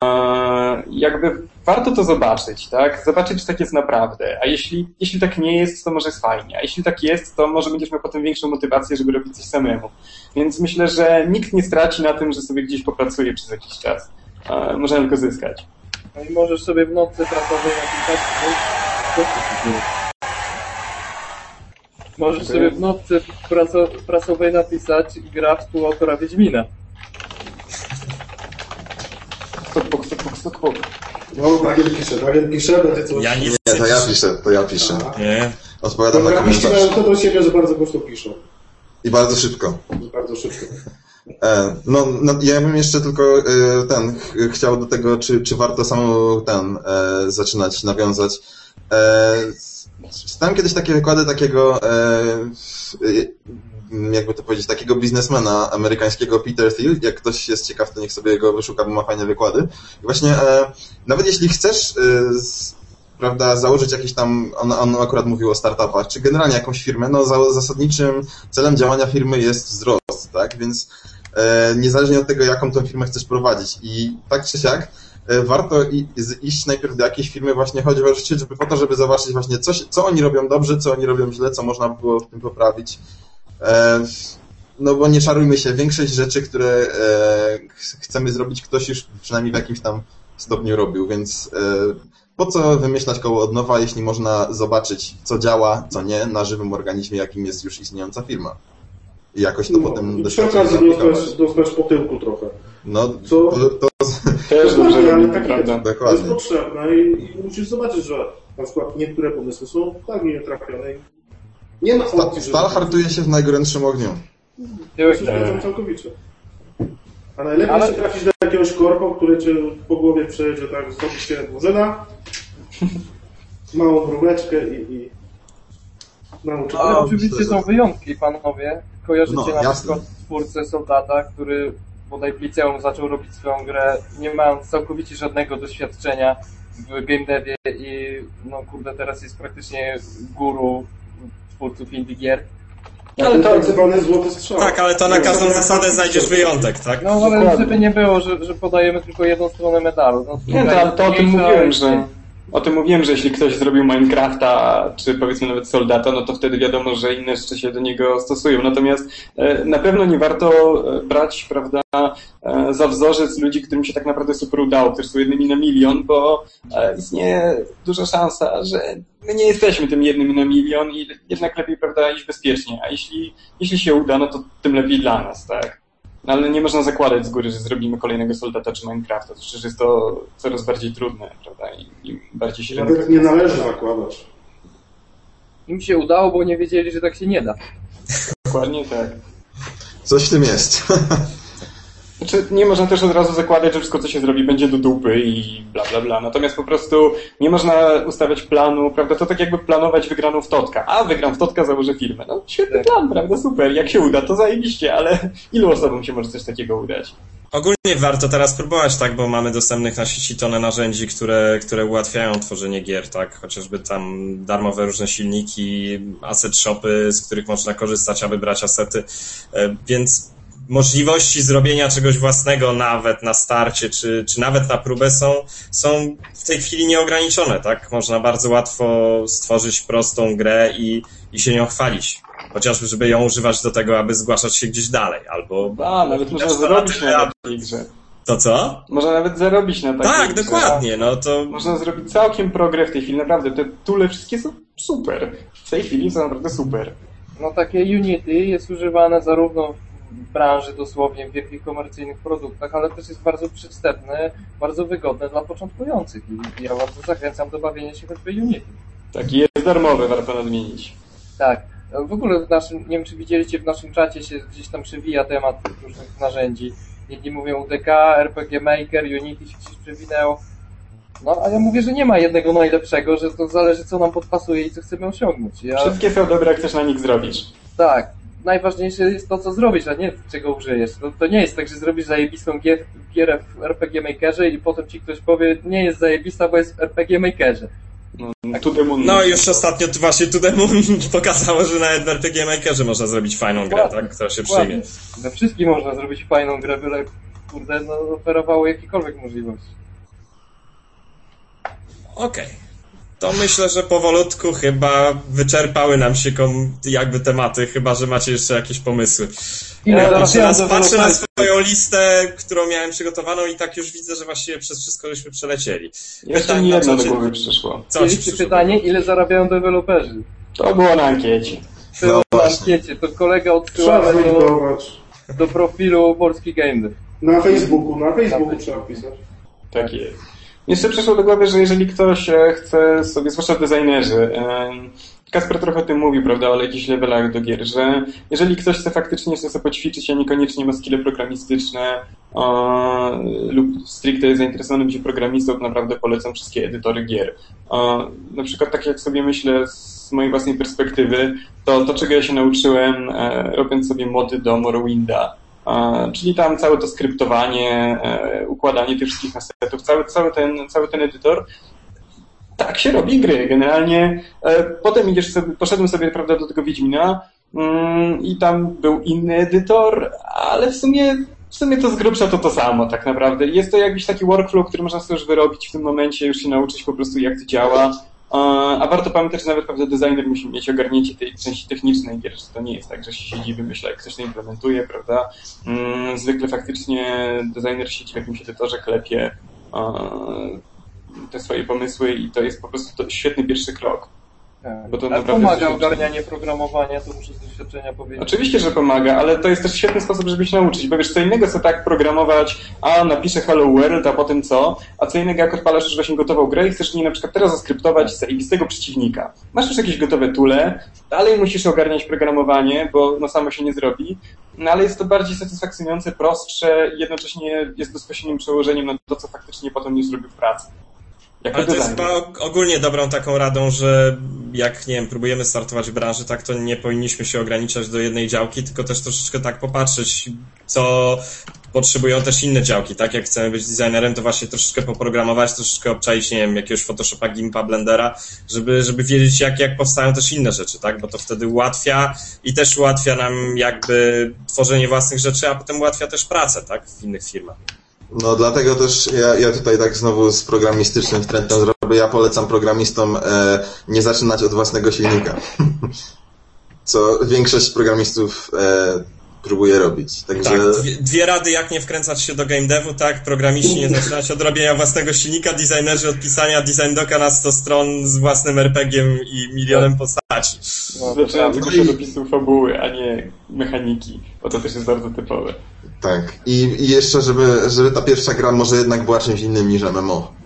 e, jakby warto to zobaczyć, tak? Zobaczyć, czy tak jest naprawdę. A jeśli, jeśli tak nie jest, to może jest fajnie. A jeśli tak jest, to może będziesz miał potem większą motywację, żeby robić coś samemu. Więc myślę, że nikt nie straci na tym, że sobie gdzieś popracuje przez jakiś czas. E, można tylko zyskać. No i możesz sobie w nocy pracować napisać. Możesz sobie w nocy prasowej napisać gra współautora Wiedźmina. Stokpok, stokpok, stokpok. No, Daniel pisze, Daniel pisze, będzie coś... Ja nic Nie, to ja piszę, to ja piszę. Nie. Odpowiadam na Programiści komentarz. mają to do siebie, że bardzo głośno piszą. I bardzo szybko. Bardzo szybko. E, No, no, ja bym jeszcze tylko e, ten ch- chciał do tego, czy, czy warto samemu ten e, zaczynać, nawiązać. Czytałem kiedyś takie wykłady takiego, e, e, jakby to powiedzieć, takiego biznesmena amerykańskiego Peter Thiel. Jak ktoś jest ciekaw, to niech sobie go wyszuka, bo ma fajne wykłady. I właśnie e, nawet jeśli chcesz prawda, założyć jakiś tam, on, on akurat mówił o startupach, czy generalnie jakąś firmę, no za, zasadniczym celem działania firmy jest wzrost, tak? Więc e, niezależnie od tego, jaką tą firmę chcesz prowadzić. I tak czy siak, warto i, iść najpierw do jakiejś firmy właśnie choćby żeby po to, żeby zobaczyć właśnie coś, co oni robią dobrze, co oni robią źle, co można by było w tym poprawić. E, no bo nie czarujmy się, większość rzeczy, które e, ch- chcemy zrobić, ktoś już przynajmniej w jakimś tam stopniu robił, więc e, po co wymyślać koło od nowa, jeśli można zobaczyć, co działa, co nie, na żywym organizmie, jakim jest już istniejąca firma. I jakoś to potem No, przy doświadczenie okazji aplikować. dostać, dostać po tyłku trochę. No, Co? to, to Też dobrze ale robi, tak prawda? jest. To jest potrzebne i, i musisz zobaczyć, że na przykład niektóre pomysły są tak nietrafione. i Nie ma Sta, opcji, stal hartuje się w najgorętszym ogniu. Zgadzam całkowicie. A najlepiej Ale- się trafić do jakiegoś korpo, który cię po głowie przejedzie tak, zrobić się murzyna, małą brumeczkę i, i nauczy. Ale No, oczywiście są wyjątki, panowie. Kojarzycie No, na jasne. przykład twórcę Soldata, który bodaj w liceum zaczął robić swoją grę, nie mając całkowicie żadnego doświadczenia w game devie i no kurde, teraz jest praktycznie guru twórców indie gier. Ale to zwany złoty strzał. Tak, ale to na każdą zasadę znajdziesz wyjątek, tak? No ale Dokładnie. żeby nie było, że, że podajemy tylko jedną stronę medalu. No, Nie, to, to o tym mówiłem, że o tym mówiłem, że jeśli ktoś zrobił Minecrafta, czy powiedzmy nawet Soldata, no to wtedy wiadomo, że inne jeszcze się do niego stosują. Natomiast e, na pewno nie warto e, brać, prawda, e, za wzorzec ludzi, którym się tak naprawdę super udało, którzy są jednymi na milion, bo istnieje duża szansa, że my nie jesteśmy tym jednym na milion i jednak lepiej, prawda, iść bezpiecznie. A jeśli, jeśli się uda, no to tym lepiej dla nas, tak? No, ale nie można zakładać z góry, że zrobimy kolejnego soldata czy Minecrafta. To przecież jest to coraz bardziej trudne, prawda? I, i bardziej się Nawet nie należy zakładać. Im się udało, bo nie wiedzieli, że tak się nie da. Dokładnie tak. Coś w tym jest. Znaczy, nie można też od razu zakładać, że wszystko, co się zrobi, będzie do dupy i bla, bla, bla. Natomiast po prostu nie można ustawiać planu, prawda? To tak jakby planować wygraną w Totka. A, wygram w Totka, założę firmę. No, świetny plan, prawda? Super. Jak się uda, to zajebiście, ale ilu osobom się może coś takiego udać? Ogólnie warto teraz próbować, tak, bo mamy dostępnych na sieci tonę narzędzi, które, które ułatwiają tworzenie gier, tak, chociażby tam darmowe różne silniki, asset shopy, z których można korzystać, aby brać asety, E, więc możliwości zrobienia czegoś własnego nawet na starcie, czy, czy nawet na próbę są, są w tej chwili nieograniczone, tak, można bardzo łatwo stworzyć prostą grę i, i się nią chwalić. Chociażby, żeby ją używać do tego, aby zgłaszać się gdzieś dalej, albo... A, nawet można tyle, na aby- takiej grze. To co? Można nawet zarobić na takiej Tak, grze. dokładnie, no to... Można zrobić całkiem progrę w tej chwili. Naprawdę, te tule wszystkie są super. W tej chwili są naprawdę super. No takie Unity jest używane zarówno w branży dosłownie w wielkich komercyjnych produktach, ale też jest bardzo przystępne, bardzo wygodne dla początkujących i ja bardzo zachęcam do bawienia się choćby Unity. Tak, jest darmowy, warto nadmienić. Tak. W ogóle w naszym, nie wiem czy widzieliście, w naszym czacie się gdzieś tam przewija temat różnych narzędzi jedni mówią UDK, RPG Maker, Unity się gdzieś przewinęło. No, a ja mówię, że nie ma jednego najlepszego, że to zależy co nam podpasuje i co chcemy osiągnąć. Ja, Wszystkie są dobre, jak chcesz na nich zrobić. tak, najważniejsze jest to, co zrobisz, a nie czego użyjesz. To, to nie jest tak, że zrobisz zajebistą gier, gierę w RPG Makerze i potem ci ktoś powie, nie jest zajebista, bo jest w RPG Makerze. No, moon. No już ostatnio właśnie Moon pokazało, że nawet w RPG Makerze można zrobić fajną grę, tak? Która się przyjmie. We wszystkim można zrobić fajną grę, byle kurde, no, oferowało jakiekolwiek możliwości. Okej. To myślę, że powolutku chyba wyczerpały nam się kom- jakby tematy, chyba że macie jeszcze jakieś pomysły. Ile Ja zarabiają teraz patrzę na swoją listę, którą miałem przygotowaną i tak już widzę, że właściwie przez wszystko żeśmy przelecieli. Jeszcze mi na jedno do głowy przyszło. Co ci Mieliście przyszło? pytanie, ile zarabiają deweloperzy? To było na ankiecie. Było No na ankiecie, to kolega Trzeba odsyłamy do, do profilu Polski Game. Na Facebooku, na Facebooku trzeba pisać. Tak jest. Jeszcze przyszło do głowy, że jeżeli ktoś e, chce sobie, zwłaszcza designerzy, em, Kasper trochę o tym mówił, prawda, o jakichś levelach do gier, że jeżeli ktoś chce faktycznie sobie poćwiczyć, a niekoniecznie ma skille programistyczne e, lub stricte jest zainteresowany będzie programistą, to naprawdę polecam wszystkie edytory gier. E, na przykład tak jak sobie myślę z mojej własnej perspektywy, to to, czego ja się nauczyłem, e, robiąc sobie mody do Morrowinda, E, Czyli tam całe to skryptowanie, e, układanie tych wszystkich asetów, cały, cały, ten, cały ten edytor. Tak się robi gry. Generalnie e, potem idziesz sobie, poszedłem sobie prawda, do tego Wiedźmina mm, i tam był inny edytor, ale w sumie, w sumie to z grubsza to to samo tak naprawdę. Jest to jakiś taki workflow, który można sobie już wyrobić w tym momencie, już się nauczyć po prostu jak to działa. A warto pamiętać, że nawet prawda, designer musi mieć ogarnięcie tej części technicznej gier, że to nie jest tak, że się siedzi i wymyśla, jak ktoś to implementuje, prawda? Mm, Zwykle faktycznie designer siedzi w jakimś edytorze, klepie te swoje pomysły i to jest po prostu świetny pierwszy krok. Tak. Bo to Ale pomaga ogarnianie programowania, to muszę z doświadczenia powiedzieć. Oczywiście, że pomaga, ale to jest też świetny sposób, żeby się nauczyć, bo wiesz, co innego co tak programować, a napiszę Hello World, a potem co, a co innego jak odpalasz już właśnie gotową grę i chcesz niej na przykład teraz zaskryptować zajebistego przeciwnika. Masz już jakieś gotowe tule, dalej musisz ogarniać programowanie, bo no samo się nie zrobi, no ale jest to bardziej satysfakcjonujące, prostsze i jednocześnie jest bezpośrednim przełożeniem na to, co faktycznie potem nie zrobił w pracy. Ale to jest chyba ogólnie dobrą taką radą, że jak, nie wiem, próbujemy startować w branży, tak to nie powinniśmy się ograniczać do jednej działki, tylko też troszeczkę tak popatrzeć, co potrzebują też inne działki, tak? Jak chcemy być designerem, to właśnie troszeczkę poprogramować, troszeczkę obczaić, nie wiem, jakiegoś Photoshopa, Gimpa, Blendera, żeby, żeby wiedzieć, jak, jak powstają też inne rzeczy, tak? Bo to wtedy ułatwia i też ułatwia nam jakby tworzenie własnych rzeczy, a potem ułatwia też pracę, tak? W innych firmach. No dlatego też ja, ja tutaj tak znowu z programistycznym trendem zrobię. Ja polecam programistom e, nie zaczynać od własnego silnika. Co większość programistów e, próbuje robić. Także Tak, dwie, dwie rady, jak nie wkręcać się do game devu, tak? Programiści nie zaczynać od robienia własnego silnika, designerzy od pisania design doka na 100 stron z własnym RPG-iem i milionem postaci. No, to Zaczynając prawda. się opisu fabuły, a nie mechaniki, bo to też jest bardzo typowe. Tak. I, I jeszcze, żeby, żeby ta pierwsza gra może jednak była czymś innym niż MMO.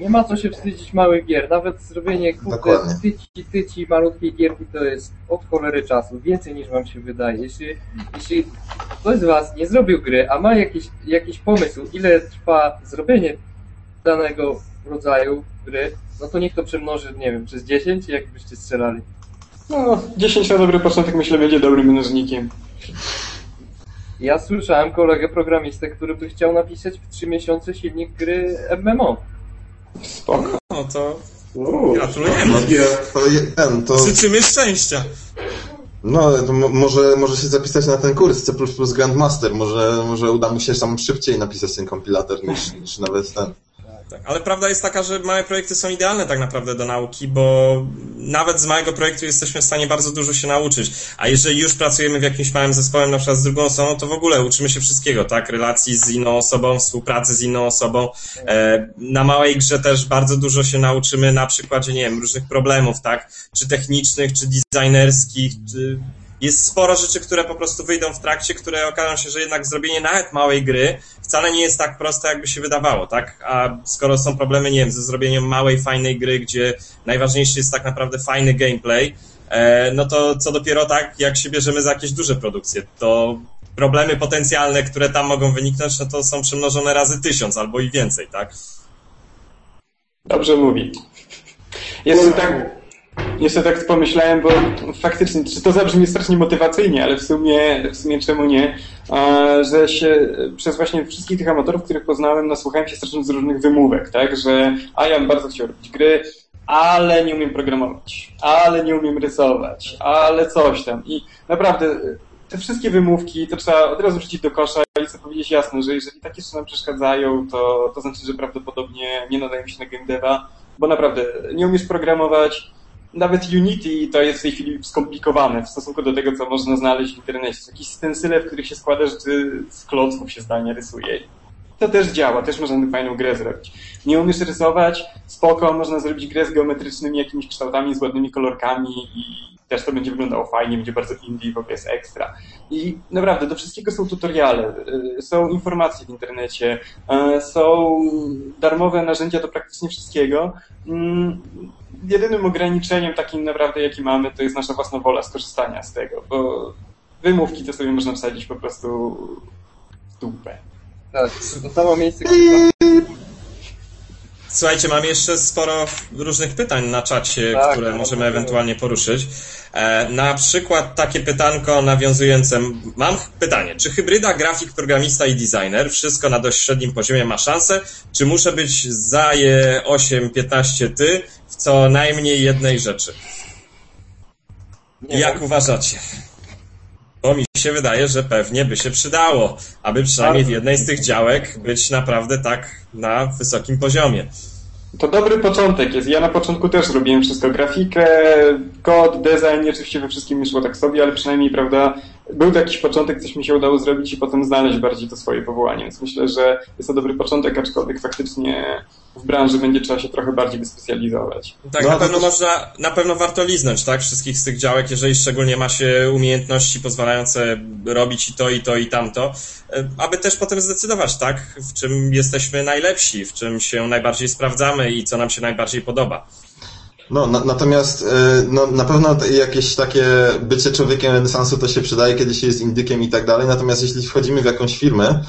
Nie ma co się wstydzić małych gier. Nawet zrobienie kurde tyci, tyci malutkiej gierki to jest od cholery czasu. Więcej niż wam się wydaje. Jeśli, jeśli ktoś z was nie zrobił gry, a ma jakiś, jakiś pomysł, ile trwa zrobienie danego rodzaju gry, no to niech to przemnoży, nie wiem, przez 10, jak byście strzelali. No, 10 na dobry początek myślę będzie dobrym mnożnikiem. Ja słyszałem kolegę programistę, który by chciał napisać w 3 miesiące silnik gry MMO. Spoko. No to O, gratulujemy. nie. To, ten, to, Życzymy szczęścia. no, to mo- może, może się zapisać na ten kurs C++ Grandmaster. Może, może uda mu się sam szybciej napisać ten kompilator niż, niż nawet ten. Tak, ale prawda jest taka, że małe projekty są idealne tak naprawdę do nauki, bo nawet z małego projektu jesteśmy w stanie bardzo dużo się nauczyć. A jeżeli już pracujemy w jakimś małym zespołem, na przykład z drugą osobą, to w ogóle uczymy się wszystkiego, tak? Relacji z inną osobą, współpracy z inną osobą. E, na małej grze też bardzo dużo się nauczymy na przykładzie, nie wiem, różnych problemów, tak? Czy technicznych, czy designerskich, czy... Jest sporo rzeczy, które po prostu wyjdą w trakcie, które okażą się, że jednak zrobienie nawet małej gry wcale nie jest tak proste, jakby się wydawało, tak? A skoro są problemy, nie wiem, ze zrobieniem małej, fajnej gry, gdzie najważniejszy jest tak naprawdę fajny gameplay, e, no to co dopiero tak, jak się bierzemy za jakieś duże produkcje, to problemy potencjalne, które tam mogą wyniknąć, no to są przemnożone razy tysiąc albo i więcej, tak? Dobrze mówi. Jeszcze tak, jeszcze tak pomyślałem, bo faktycznie, czy to zabrzmi strasznie motywacyjnie, ale w sumie, w sumie czemu nie, że się przez właśnie wszystkich tych amatorów, których poznałem, nasłuchałem się strasznie z różnych wymówek, tak, że a ja bym bardzo chciał robić gry, ale nie umiem programować, ale nie umiem rysować, ale coś tam. I naprawdę te wszystkie wymówki to trzeba od razu rzucić do kosza i sobie powiedzieć jasno, że jeżeli takie rzeczy nam przeszkadzają, to, to znaczy, że prawdopodobnie nie nadają się na game deva, bo naprawdę nie umiesz programować, nawet Unity to jest w tej chwili skomplikowane w stosunku do tego, co można znaleźć w internecie. Są jakieś stensyle, w których się składa rzeczy z klocków się zdalnie rysuje. To też działa, też można fajną grę zrobić. Nie umiesz rysować, spoko, można zrobić grę z geometrycznymi jakimiś kształtami, z ładnymi kolorkami i też to będzie wyglądało fajnie, będzie bardzo indie, w ogóle jest ekstra. I naprawdę, do wszystkiego są tutoriale, y, są informacje w internecie, y, są darmowe narzędzia do praktycznie wszystkiego. Mm, jedynym ograniczeniem takim naprawdę, jaki mamy, to jest nasza własna wola skorzystania z tego, bo wymówki to sobie można wsadzić po prostu w dupę. Tak, to samo miejsce, Słuchajcie, mam jeszcze sporo różnych pytań na czacie, tak, które tak, możemy tak. ewentualnie poruszyć. E, na przykład takie pytanko nawiązujące. Mam pytanie, czy hybryda grafik, programista i designer, wszystko na dość średnim poziomie ma szansę, czy muszę być za je 8-15 ty w co najmniej jednej rzeczy? Nie Jak wiem. uważacie? Mi się wydaje, że pewnie by się przydało, aby przynajmniej w jednej z tych działek być naprawdę tak na wysokim poziomie. To dobry początek jest. Ja na początku też robiłem wszystko. Grafikę, kod, design, oczywiście we wszystkim nie szło tak sobie, ale przynajmniej, prawda, był to jakiś początek, coś mi się udało zrobić i potem znaleźć bardziej to swoje powołanie. Więc myślę, że jest to dobry początek, aczkolwiek faktycznie w branży będzie trzeba się trochę bardziej wyspecjalizować. Tak, no, na pewno to... można, na pewno warto liznąć, tak, wszystkich z tych działek, jeżeli szczególnie ma się umiejętności pozwalające robić i to, i to, i tamto, e, aby też potem zdecydować, tak, w czym jesteśmy najlepsi, w czym się najbardziej sprawdzamy i co nam się najbardziej podoba. No, na, natomiast e, no, na pewno jakieś takie bycie człowiekiem renesansu to się przydaje, kiedy się jest indykiem i tak dalej, natomiast jeśli wchodzimy w jakąś firmę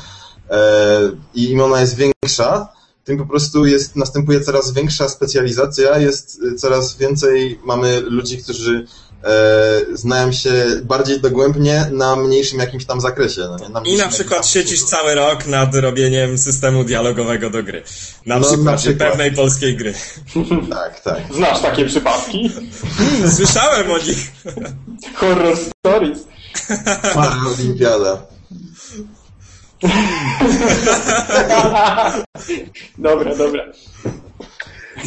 e, i ona jest większa, tym po prostu jest, następuje coraz większa specjalizacja, jest coraz więcej, mamy ludzi, którzy e, znają się bardziej dogłębnie na mniejszym jakimś tam zakresie. No nie? Na I na przykład siedzisz cały rok nad robieniem systemu dialogowego do gry. Na, no, przykład, na przykład pewnej polskiej gry. Tak, tak. Znasz takie przypadki? Słyszałem o nich. Horror stories. Olimpiada. dobra, dobra.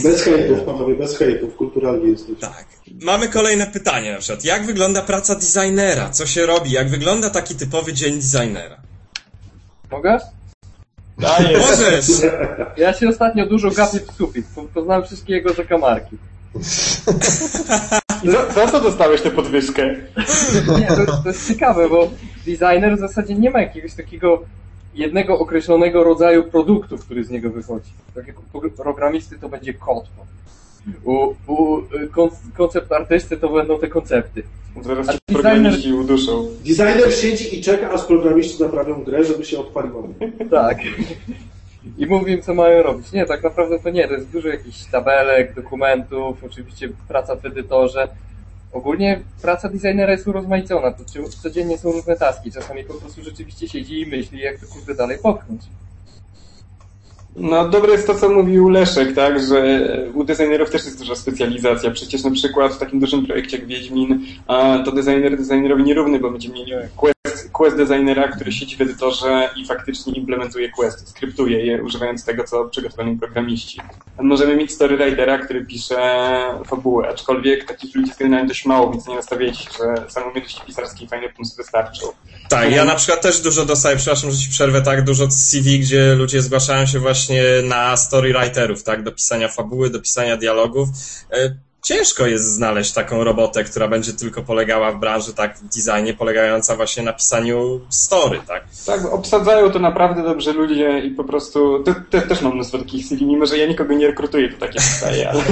Bez hejtów, panowie, bez hejtów, kulturalnie jesteś. Tak. Mamy kolejne pytanie na przykład. Jak wygląda praca designera? Co się robi? Jak wygląda taki typowy dzień designera? Mogę? Daję. Możesz! Ja się ostatnio dużo gapię w sufit. Poznałem wszystkie jego zakamarki. Za, za co dostałeś tę podwyżkę? Nie, to, to jest ciekawe, bo designer w zasadzie nie ma jakiegoś takiego określonego rodzaju produktu, który z niego wychodzi. Tak jak u programisty to będzie kod. U, u koncept artysty to będą te koncepty. Zaraz ci programiści uduszą. Designer siedzi i czeka, aż programiści naprawią grę, żeby się odpaliło. Tak. I mówię co mają robić. Nie, tak naprawdę to nie. To jest dużo jakichś tabelek, dokumentów, oczywiście praca w edytorze. Ogólnie praca designera jest urozmaicona, to codziennie są różne taski, czasami po prostu rzeczywiście siedzi i myśli, jak to kurde dalej popchnąć. No dobre jest to, co mówił Leszek, tak, że u designerów też jest duża specjalizacja. Przecież na przykład w takim dużym projekcie jak Wiedźmin to designer designerowi nierówny, bo będziemy mieli quest, quest designera, który siedzi w edytorze i faktycznie implementuje questy, skryptuje je, używając tego, co przygotowali programiści. Możemy mieć storywritera, który pisze fabułę, aczkolwiek takich ludzi jest dość mało, więc nie nastawiajcie się, że same umiejętności pisarskie i fajne pomysły wystarczą. Tak, ja na przykład też dużo dostaję, przepraszam, że ci przerwę, tak, dużo CV, gdzie ludzie zgłaszają się właśnie na storywriterów, tak, do pisania fabuły, do pisania dialogów. E, ciężko jest znaleźć taką robotę, która będzie tylko polegała w branży, tak, w designie, polegająca właśnie na pisaniu story, tak? Tak, obsadzają to naprawdę dobrze ludzie i po prostu, te, te, też mam mnóstwo takich CV, mimo że ja nikogo nie rekrutuję, to takie wstaje, ale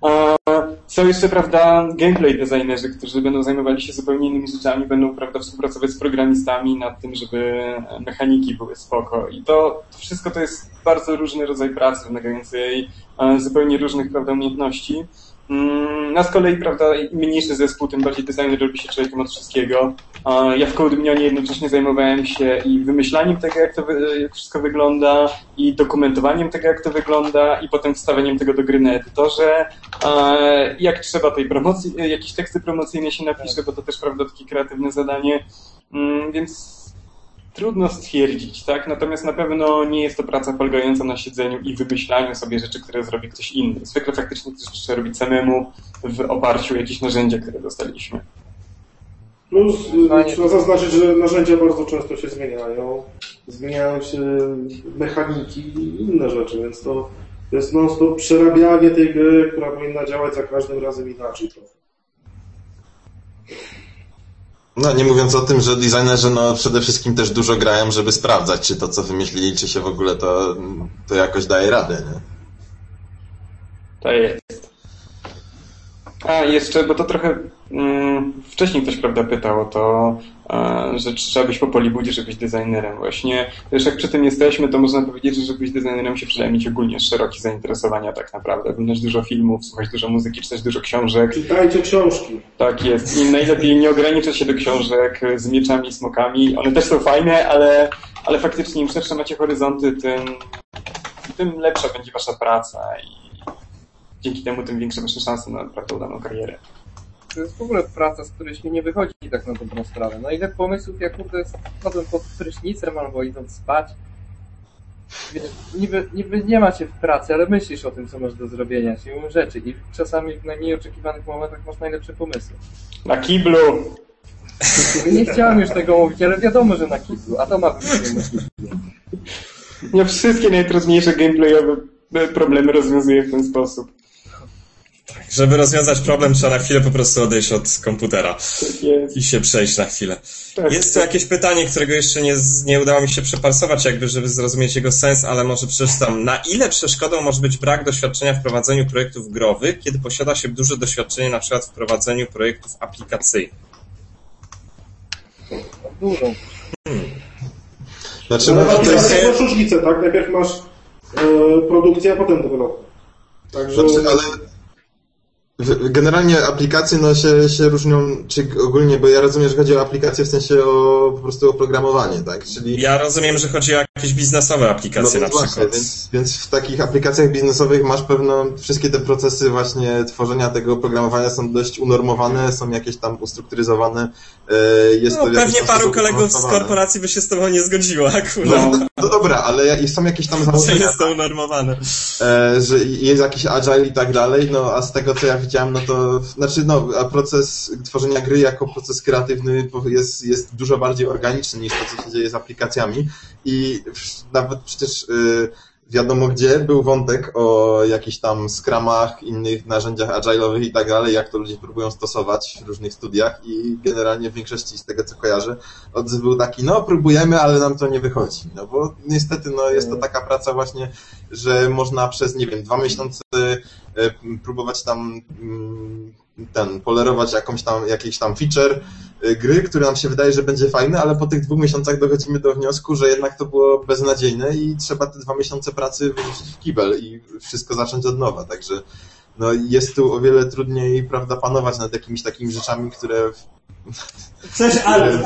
a, są jeszcze, prawda, gameplay designerzy, którzy będą zajmowali się zupełnie innymi rzeczami, będą, prawda, współpracować z programistami nad tym, żeby mechaniki były spoko i to, to wszystko to jest bardzo różny rodzaj pracy wymagającej zupełnie różnych, prawda, umiejętności. Mm, na z kolei, prawda, im mniejszy zespół, tym bardziej designer robi się człowiekiem od wszystkiego. Ja w CodeMionie jednocześnie zajmowałem się i wymyślaniem tego, jak to wszystko wygląda, i dokumentowaniem tego, jak to wygląda, i potem wstawianiem tego do gry na edytorze. Jak trzeba tej promocji, jakieś teksty promocyjne się napisze, bo to też, prawda, takie kreatywne zadanie. Mm, więc Trudno stwierdzić, tak? Natomiast na pewno nie jest to praca polegająca na siedzeniu i wymyślaniu sobie rzeczy, które zrobi ktoś inny. Zwykle faktycznie coś trzeba robić samemu w oparciu o jakieś narzędzia, które dostaliśmy. Plus y, trzeba zaznaczyć, że narzędzia bardzo często się zmieniają. Zmieniają się mechaniki i inne rzeczy, więc to jest non-stop przerabianie tej gry, która powinna działać za każdym razem inaczej trochę. No, nie mówiąc o tym, że designerzy no, przede wszystkim też dużo grają, żeby sprawdzać, czy to, co wymyślili, czy się w ogóle to, to jakoś daje radę, nie? To jest. A, jeszcze, bo to trochę mm, wcześniej ktoś, prawda, pytał o to, że trzeba być po Polibudzie, żeby być designerem. Właśnie, wiesz, jak przy tym jesteśmy, to można powiedzieć, że żeby być designerem się przydaje mieć ogólnie szerokie zainteresowania tak naprawdę. Oglądać dużo filmów, słuchać dużo muzyki, czytać dużo książek. Czytajcie książki. Tak jest. I najlepiej nie ograniczać się do książek z mieczami smokami. One też są fajne, ale, ale faktycznie im szersze macie horyzonty, tym, tym lepsza będzie wasza praca i dzięki temu tym większe wasze szanse na naprawdę udaną karierę to jest w ogóle praca, z której się nie wychodzi tak na dobrą sprawę. No ile pomysłów ja kurde wchodzę pod prysznicem albo idąc spać. Wiesz, niby, niby nie macie w pracy, ale myślisz o tym, co masz do zrobienia, siłą rzeczy i czasami w najmniej oczekiwanych momentach masz najlepsze pomysły. Na kiblu! Nie chciałem już tego mówić, ale wiadomo, że na kiblu, a to ma być na kiblu. Ja wszystkie najtrudniejsze gameplayowe problemy rozwiązuję w ten sposób. Żeby rozwiązać problem, trzeba na chwilę po prostu odejść od komputera jest. i się przejść na chwilę. Tak, jest tu tak. jakieś pytanie, którego jeszcze nie, nie udało mi się przeparsować, jakby, żeby zrozumieć jego sens, ale może przeczytam. Na ile przeszkodą może być brak doświadczenia w prowadzeniu projektów growych, kiedy posiada się duże doświadczenie na przykład w prowadzeniu projektów aplikacyjnych? Dużo. Hmm. Znaczy, No, no, to jest... masz różnicę, tak? Najpierw masz e, produkcję, a potem development. Także... Znaczy, ale Generalnie aplikacje no, się, się różnią, czy ogólnie, bo ja rozumiem, że chodzi o aplikacje w sensie o po prostu oprogramowanie, tak? Czyli... Ja rozumiem, że chodzi o jakieś biznesowe aplikacje no, na właśnie, przykład. Więc, więc w takich aplikacjach biznesowych masz pewno, wszystkie te procesy właśnie tworzenia tego oprogramowania są dość unormowane, są jakieś tam ustrukturyzowane. E, Jest No, pewnie paru kolegów z korporacji by się z tobą nie zgodziło akurat. No, no dobra, ale są jakieś tam Że założenia, jest to unormowane. e, że jest jakiś agile i tak dalej, no a z tego co ja widziałem, no to znaczy no, a proces tworzenia gry jako proces kreatywny jest, jest dużo bardziej organiczny niż to, co się dzieje z aplikacjami i nawet przecież y, wiadomo gdzie był wątek o jakichś tam skramach, innych narzędziach agile'owych i tak dalej, jak to ludzie próbują stosować w różnych studiach i generalnie w większości z tego co kojarzę odzew był taki, no próbujemy, ale nam to nie wychodzi, no bo niestety no jest to taka praca właśnie, że można przez, nie wiem, dwa miesiące e, próbować tam mm, ten, polerować jakąś tam, jakiś tam feature e, gry, który nam się wydaje, że będzie fajny, ale po tych dwóch miesiącach dochodzimy do wniosku, że jednak to było beznadziejne i trzeba te dwa miesiące pracy wyrzucić w kibel i wszystko zacząć od nowa, także no jest tu o wiele trudniej, prawda, panować nad jakimiś takimi rzeczami, które Cześć, ale...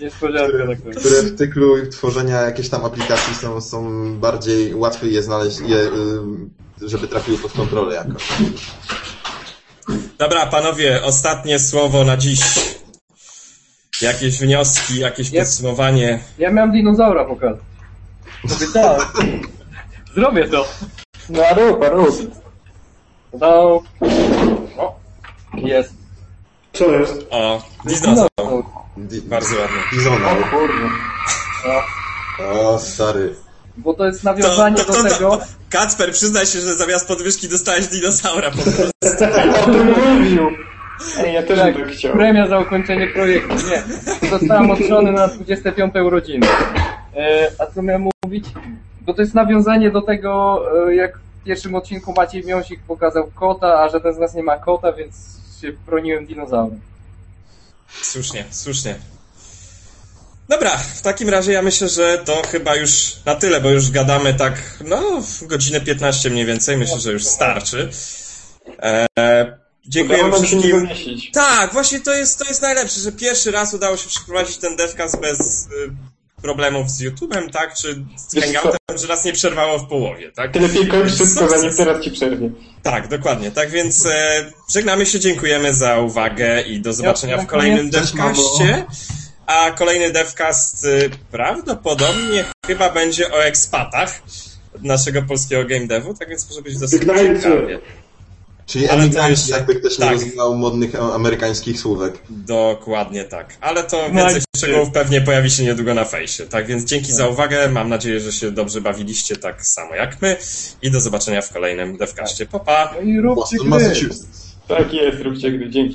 Niespodzianka na końcu. które w cyklu tworzenia jakiejś tam aplikacji są, są bardziej łatwiej je znaleźć, je, y, żeby trafiły pod kontrolę jakoś. Dobra, panowie, ostatnie słowo na dziś. Jakieś wnioski, jakieś Ja- podsumowanie. Ja miałem dinozaura pokazać. Obiecałem. Zrobię to. No rób, rób. No. O. Jest. Co jest? O, dinozaur. Di- Bardzo ładnie. Bizona. O kurde. No. O, stary. Bo to jest nawiązanie to, to, do to, tego... Kacper, przyznaj się, że zamiast podwyżki dostałeś dinozaura po prostu. O tym mówił! Ej, ja też bym tak chciał. Premia za ukończenie projektu, nie. Zostałem od żony na 25 urodziny. E, a co miałem mówić? Bo to jest nawiązanie do tego, e, jak w pierwszym odcinku Maciej Miąsik pokazał kota, a żaden z nas nie ma kota, więc się broniłem dinozaurem. Słusznie, słusznie. Dobra, w takim razie ja myślę, że to chyba już na tyle, bo już gadamy tak, no, w godzinę 15 mniej więcej. Myślę, że już starczy. E, dziękuję wszystkim. Tak, właśnie to jest, to jest najlepsze, że pierwszy raz udało się przeprowadzić ten devcast bez y, problemów z YouTube'em, tak? Czy z Hangoutem, że nas nie przerwało w połowie, tak? Ty lepiej kończ Sukces. zanim teraz ci przerwie. Tak, dokładnie. Tak więc e, żegnamy się, dziękujemy za uwagę i do zobaczenia w dziękuję. kolejnym Cześć, devcaście. A kolejny devcast y, prawdopodobnie chyba będzie o ekspatach naszego polskiego game devu, tak więc może być dosyć Wygnańcy. ciekawie. Czyli Ale to emigranci, jeszcze- jakby ktoś tak. nie rozumiał modnych e, amerykańskich słówek. Dokładnie tak. Ale to No więcej i- szczegółów pewnie pojawi się niedługo na fejsie. Tak więc dzięki za uwagę. Mam nadzieję, że się dobrze bawiliście tak samo jak my. I do zobaczenia w kolejnym devcaście. Pa, pa! No i róbcie Boston, gry. Tak jest, róbcie gry, dzięki.